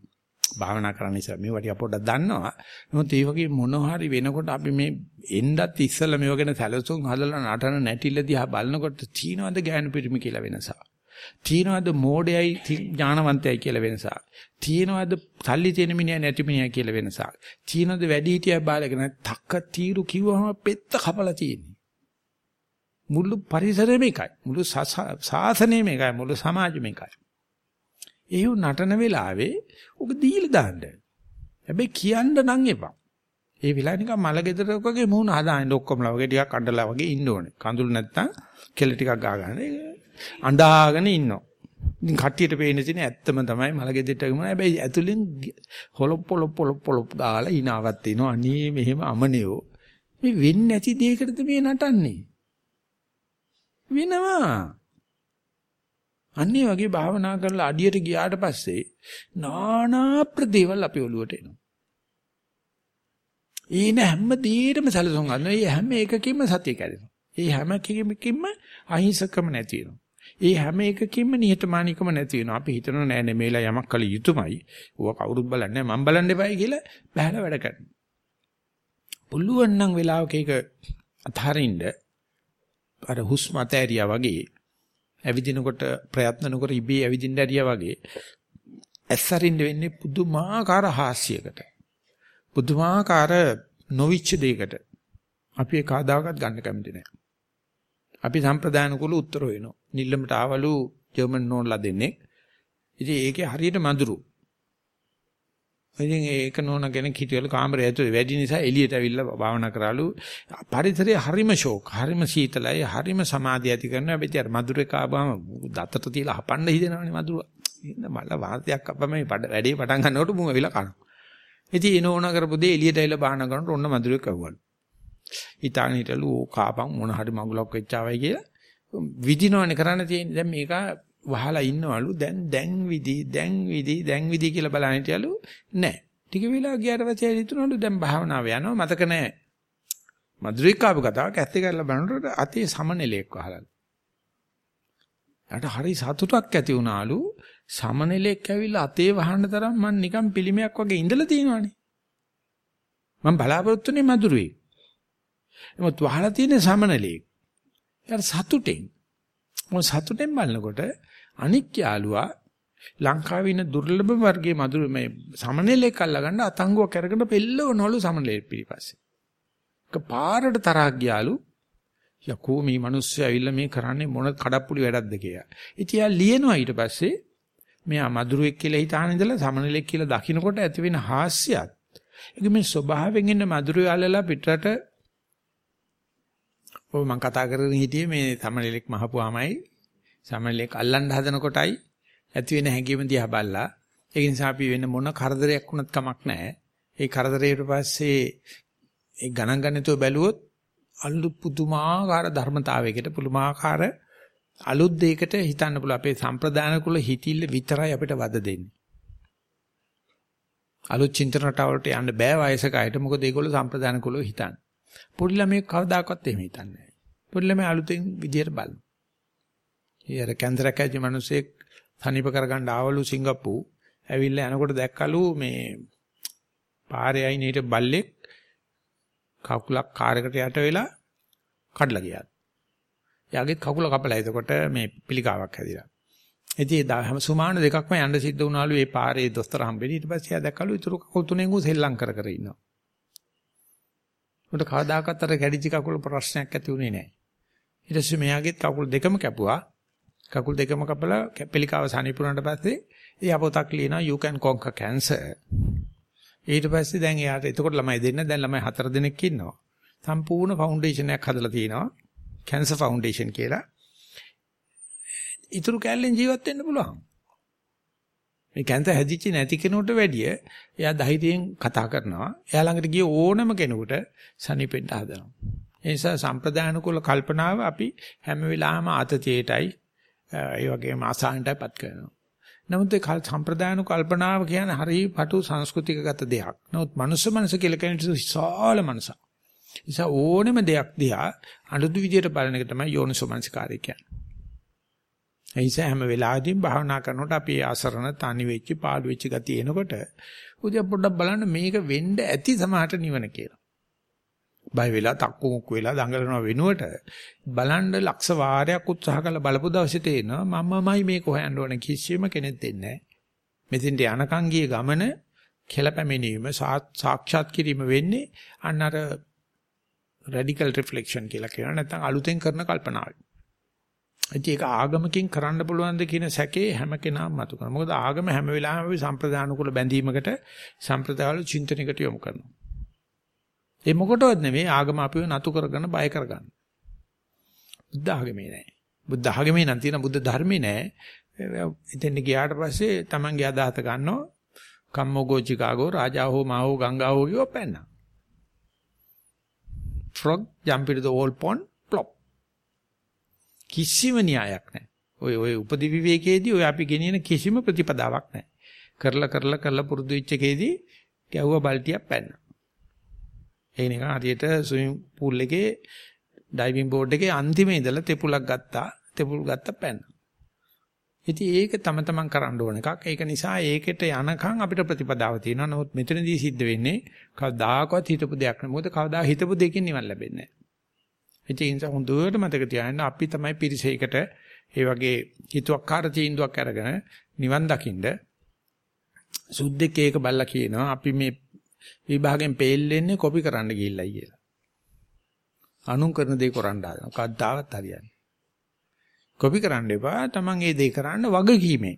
භාවනා කරන්න ඉස්සර මේ වටිය පොඩ්ඩක් දන්නවා. නමුත් ඒ වගේ මොන හරි වෙනකොට අපි මේ එන්නත් ඉස්සලා මේව ගැන සැලසුම් හදලා නටන නැටිල්ල දිහා බලනකොට තීනවද ගෑනු පිරිමි කියලා වෙනසක්. තීනවද මෝඩයයි ඥානවන්තයයි කියලා වෙනසක්. තීනවද සල්ලි තියෙන මිනිහා නැති මිනිහා කියලා වෙනසක්. තීනවද වැඩි හිටියයි බාලගෙන තක්ක තීරු කිව්වම පෙත්ත කපලා තියෙන්නේ. මුළු පරිසරෙම එකයි. මුළු සාසනයම එකයි. මුළු සමාජෙම එකයි. ඒ නටන වෙලාවේ ඔක දීලා දාන්න. හැබැයි කියන්න නම් එපා. ඒ වෙලාව නිකන් මල ගෙදරක වගේ මූණ හදාගෙන ඔක්කොමලා වගේ ටිකක් අඬලා වගේ ඉන්න ඕනේ. කඳුළු නැත්තම් කෙල ටිකක් ගා ගන්න. අඬාගෙන ඉන්නවා. ඉතින් කට්ටියට පේන තියෙන ඇත්තම තමයි මල ගෙදරට ගමන. හැබැයි ඇතුලෙන් හොලොප් පොලොප් පොලොප් පොලොප් දාලා hinaවක් තිනවා. අනේ මෙහෙම අමනියෝ. මේ වෙන්නේ නැති දෙයකටද මේ නටන්නේ? වෙනවා. අන්නේ වගේ භාවනා කරලා අඩියට ගියාට පස්සේ নানা ප්‍රදේවල් අපේ ඔළුවට එනවා. ඊන හැම දෙයකම සැලසුම් ගන්නවා. ඒ හැම එකකින්ම සතිය කැඩෙනවා. ඒ හැම එකකින්ම අහිංසකම නැති වෙනවා. ඒ හැම එකකින්ම නිහතමානීකම නැති වෙනවා. අපි හිතනවා නෑ නේ මේලා යමක් කළ යුතුමයි. ඌව කවුරුත් බලන්නේ මම බලන්න එපායි කියලා බහැලා වැඩ කරනවා. පුළුවන් නම් වෙලාවක ඒක අතහරින්න අර හුස්ම අතෑරියා වගේ ඇවිදිනකොට ප්‍රයත්න නොකර ඉබේ ඇවිදින්න ඇරියා වගේ ඇස්සරින්න වෙන්නේ පුදුමාකාර හාස්‍යයකට. පුදුමාකාර නොවිච්ච දෙයකට. අපි ඒ කාදාවකත් ගන්න කැමති නැහැ. අපි සම්ප්‍රදාන කුල උත්තර වෙනවා. නිල්ලමට ආවලු ජර්මන් නෝන්ලා දෙන්නේ. ඉතින් ඒකේ හරියට මඳුරු. ඉතින් ඒක නෝන කෙනෙක් හිටියලු කාමරය ඇතුලේ වැඩි නිසා එළියට ඇවිල්ලා භාවනා කරාලු. පරිසරය හරිම ෂෝක්, හරිම සීතලයි, හරිම සමාධිය ඇති කරනවා. හැබැයි අර මඳුරේ කාබාම දතට තියලා හපන්න හිතෙනවනේ මඳුර. ඉන්න මල වාතයක් අපම මේ වැඩේ පටන් ගන්නකොට මුම වෙලා කනවා. ඉතින් ඒ නෝන කරපු දේ එළියට ඇවිල්ලා භාවනා කරනකොට ඔන්න මඳුරේ කවවලු. ඊතාලි හිටලු කාපම් මොන හරි මගුලක් වෙච්චාවයි කියලා විදිනවනේ කරන්න තියෙන්නේ. දැන් මේක වහලා ඉන්නවලු. දැන් දැන් විදි දැන් විදි දැන් විදි කියලා බලන්න හිටියලු නෑ. ටික වෙලා ගියාට පස්සේ හිතුනලු දැන් භාවනාව යනවා. මතක නෑ. මధుරිකාව කතාවක් ඇත්ත කරලා බලනකොට අතේ සමනෙලෙක් වහලා යට හරි සතුටක් ඇති වුණාලු. සමනෙලෙක් ඇවිල්ලා අතේ වහන්න තරම් මං නිකන් පිළිමයක් වගේ ඉඳලා තියෙනවානේ. මං බලාපොරොත්තුනේ මధుරේ එමත් වහලා තියෙන සමනෙලෙක්. එයාට සතුටෙන් මොන සතුටෙන් බලනකොට අනික් යාළුවා ලංකාවේ ඉන්න දුර්ලභ වර්ගයේ මදුරු මේ සමනලෙක් අල්ලගන්න අතංගුවක් අරගෙන පෙල්ලවනවලු සමනලේ පිටිපස්සේ. ඒක පාරට තරහක් ගියාලු. යකෝ මේ මිනිස්සු ඇවිල්ලා මේ කරන්නේ මොන කඩප්පුලි වැඩක්ද කියලා. ඉතින් යා ලියනවා ඊට පස්සේ මෙයා මදුරුවෙක් කියලා හිතාන ඉඳලා සමනලෙක් කියලා දකින්නකොට ඇතිවෙන හාස්‍යයත්. ඒක මේ ස්වභාවයෙන් ඉන්න මදුරුවය අල්ලලා පිටරට ඔය මම කතා කරගෙන හිටියේ මේ සමනලෙක් මහපුවාමයි සමනලෙක් අල්ලන්න හදන කොටයි ඇති වෙන හැඟීම දිහා බලලා ඒ නිසා අපි වෙන මොන කරදරයක් වුණත් කමක් නැහැ. ඒ කරදරයට පස්සේ ඒ ගණන් ගන්නතෝ බැලුවොත් අලු පුදුමාකාර ධර්මතාවයකට පුදුමාකාර අලුත් දෙයකට හිතන්න පුළුවන් අපේ සම්ප්‍රදාන කුල හිතිල්ල විතරයි අපිට වද දෙන්නේ. අලුත් චින්තන රටාවලට යන්න බෑ වයසක අයට මොකද ඒගොල්ලෝ සම්ප්‍රදාන කුල හිතන්නේ. පොඩි ළමයෙක් කවදාකවත් එහෙම හිතන්නේ නැහැ. පොඩි ළමයා අලුතෙන් විදියට බලන. ඊයර කැන්සරක් ඇති මිනිස්සෙක් තනිප කරගන්න ආවලු සිංගප්පූ ඇවිල්ලා යනකොට දැක්කලු මේ පාරේ අයින් හිට බල්ලෙක් කකුලක් කාරයකට යට වෙලා කඩලා ගියා. යාගෙත් කකුල කපලා එතකොට මේ පිළිකාවක් හැදිලා. ඉතින් හැම සුමාන දෙකක්ම යන්න සිද්ධ වුණාලු ඒ පාරේ දොස්තර හම්බෙන්නේ ඊට පස්සේ එයා දැක්කලු ඉතුරු කකුල් තුනෙන් උ සෙල්ලම් කර කර ඉන්නවා. උන්ට කවදාකවත් අර කැඩිච්ච කකුල ප්‍රශ්නයක් ඇති වුණේ නැහැ. ඊට පස්සේ මෙයාගෙත් කකුල් දෙකම කැපුවා. කකුල් දෙකම කපලා පිළිකාව සනිපුරනට පස්සේ එයා පොතක් ලියනවා you can conquer cancer. ඊට පස්සේ දැන් එයාට එතකොට ළමයි දෙන්න දැන් ළමයි හතර දෙනෙක් ඉන්නවා. සම්පූර්ණ ෆවුන්ඩේෂන් එකක් හදලා තිනවා. cancer foundation කියලා. ඉතුරු කැලෙන් ජීවත් වෙන්න පුළුවන්. මේ කැන්සර් හැදිච්ච නැති කෙනෙකුට වැඩිය එයා ධෛර්යයෙන් කතා කරනවා. එයා ළඟට ගිය ඕනම කෙනෙකුට සනීපෙන්න හදනවා. ඒ නිසා සම්ප්‍රදාන කුල කල්පනාව අපි හැම වෙලාවෙම ආතතියටයි ඒ වගේම අසහනටපත් කරනවා. නමුත් ඒ සම්ප්‍රදාන කල්පනාව කියන්නේ හරි පටු සංස්කෘතිකගත දෙයක්. නමුත් මනුස්ස මනස කියලා කියන්නේ විශාල මනසක්. නිසා ඕනෙම දෙයක් දිහා අනුදු විදියට බලන එක තමයි යෝනිසෝමනසිකාරය කියන්නේ. ඒ නිසා හැම වෙලාවෙදීම භාවනා කරනකොට අපි අසරණ තනි වෙච්ච පාළු වෙච්ච ගතිය එනකොට උදේ පොඩ්ඩක් බලන්න මේක වෙන්න ඇති සමහරට නිවන කියලා. බය වෙලා තක්කු මුක්කු වෙලා දඟලනවා වෙනුවට බලන්න ලක්ෂ වාරයක් උත්සාහ කරලා බලපු දවසේ තේනවා මමමයි මේක හොයන්න ඕන කිසිම කෙනෙක් දෙන්නේ නැහැ. මෙතෙන්ට යනකම් ගිය ගමන කෙලපැමිනීම සාක්ෂාත් කිරීම වෙන්නේ අන්න අර රැඩිකල් රිෆ්ලෙක්ෂන් කියලා කියනවා නැත්නම් අලුතෙන් කරන කල්පනාවයි. ඉතින් ඒක ආගමකින් කරන්න පුළුවන්ද කියන සැකේ හැම කෙනාම මතු කරනවා. මොකද ආගම හැම වෙලාවෙම අපි සම්ප්‍රදාන කුල බැඳීමකට සම්ප්‍රදායවල චින්තනයකට යොමු කරනවා. ඒ මොකටවත් නෙමෙයි ආගම අපිව නතු කරගෙන බය කරගන්න. බුද්ධ ආගමේ නෑ. බුද්ධ ආගමේ නම් තියෙන බුද්ධ ධර්මේ නෑ. එතෙන් ගියාට පස්සේ Tamange අදහත ගන්නවා කම්මෝගෝ චිකාගෝ රාජා හෝ මාහෝ ගංගා හෝ කියව පැන්න. frog jump into the old pond plop. කිසිම න්‍යායක් නැහැ. ඔය ඔය උපදි විවේකයේදී ඔය අපි ගෙනියන කිසිම ප්‍රතිපදාවක් නැහැ. කරලා කරලා කරලා පුරුදු වෙච්ච එකේදී ගැව්ව බල්ටියක් පැන්න. ඒ නිකන් හරියට ස්විමින් pool එකේ ඩයිවිං බෝඩ් එකේ අන්තිමේ ඉඳලා තෙපුලක් ගත්තා. තෙපුල් ගත්තා පැන්න. ඉතින් ඒක තම තමන් කරන්න ඕන එකක්. ඒක නිසා ඒකට යනකම් අපිට ප්‍රතිපදාව තියෙනවා. නමුත් මෙතනදී සිද්ධ වෙන්නේ කවදාකවත් හිතපු දෙයක් නෙවෙයි. මොකද කවදා හිතපු දෙයකින් නිවන් ලැබෙන්නේ නැහැ. ඒ නිසා හොඳට මතක තියාගන්න අපි තමයි පිරිසේකට ඒ වගේ හිතුවක්කාර තීන්දුවක් අරගෙන නිවන් දකින්න සුද්දෙක් ඒක බල්ලා කියනවා අපි මේ විභාගයෙන් පෙල් වෙන්නේ කොපි කරන්න ගිහිල්ලා කියලා. අනුන් කරන දේ කරන්න හදනවා. කද්දාවත් හරියන්නේ. කොපි කරන්න එපා. Taman ඒ දේ කරන්න වගකීමෙන්.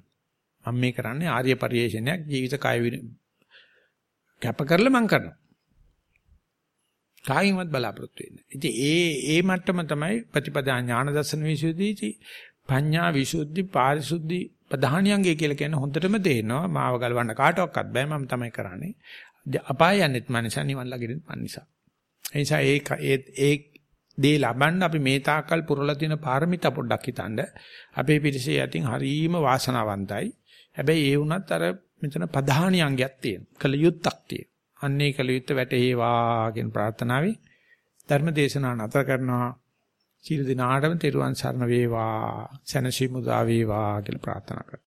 මම මේ කරන්නේ ආර්ය පරිශ්‍රණයක් ජීවිත කය කැප කරලා මම කරනවා. කායින්වත් බලාපොරොත්තු වෙන්නේ. ඉතින් ඒ ඒ මට්ටම තමයි ප්‍රතිපදා ඥාන දර්ශන විසුද්ධිදී පඤ්ඤා විසුද්ධි පාරිසුද්ධි ප්‍රධානියංගය කියලා කියන හොඳටම තේරෙනවා මාව ගලවන්න කාටවත් බෑ මම තමයි කරන්නේ. අපාය යන්නෙත් මනසා නිවන් ළඟින් මන් නිසා. ඒ නිසා ඒ ඒ දේ ලබන්න අපි මේ තාකල් පුරලා තියෙන පාරමිතා පොඩ්ඩක් හිතනද අපේ පිරිසේ යටින් හරීම වාසනාවන්තයි. හැබැයි ඒ වුණත් අර මෙතන ප්‍රධානියංගයක් තියෙනවා. කල යුත්තක් තියෙනවා. අන්නේ කල යුත්ත වැටේවා කියන ප්‍රාර්ථනාවෙන් ධර්ම දේශනාව නතර කරනවා. සියලු දිනාටම තෙරුවන් සරණ වේවා. සැනසීම උදා වේවා කියලා ප්‍රාර්ථනා කරා.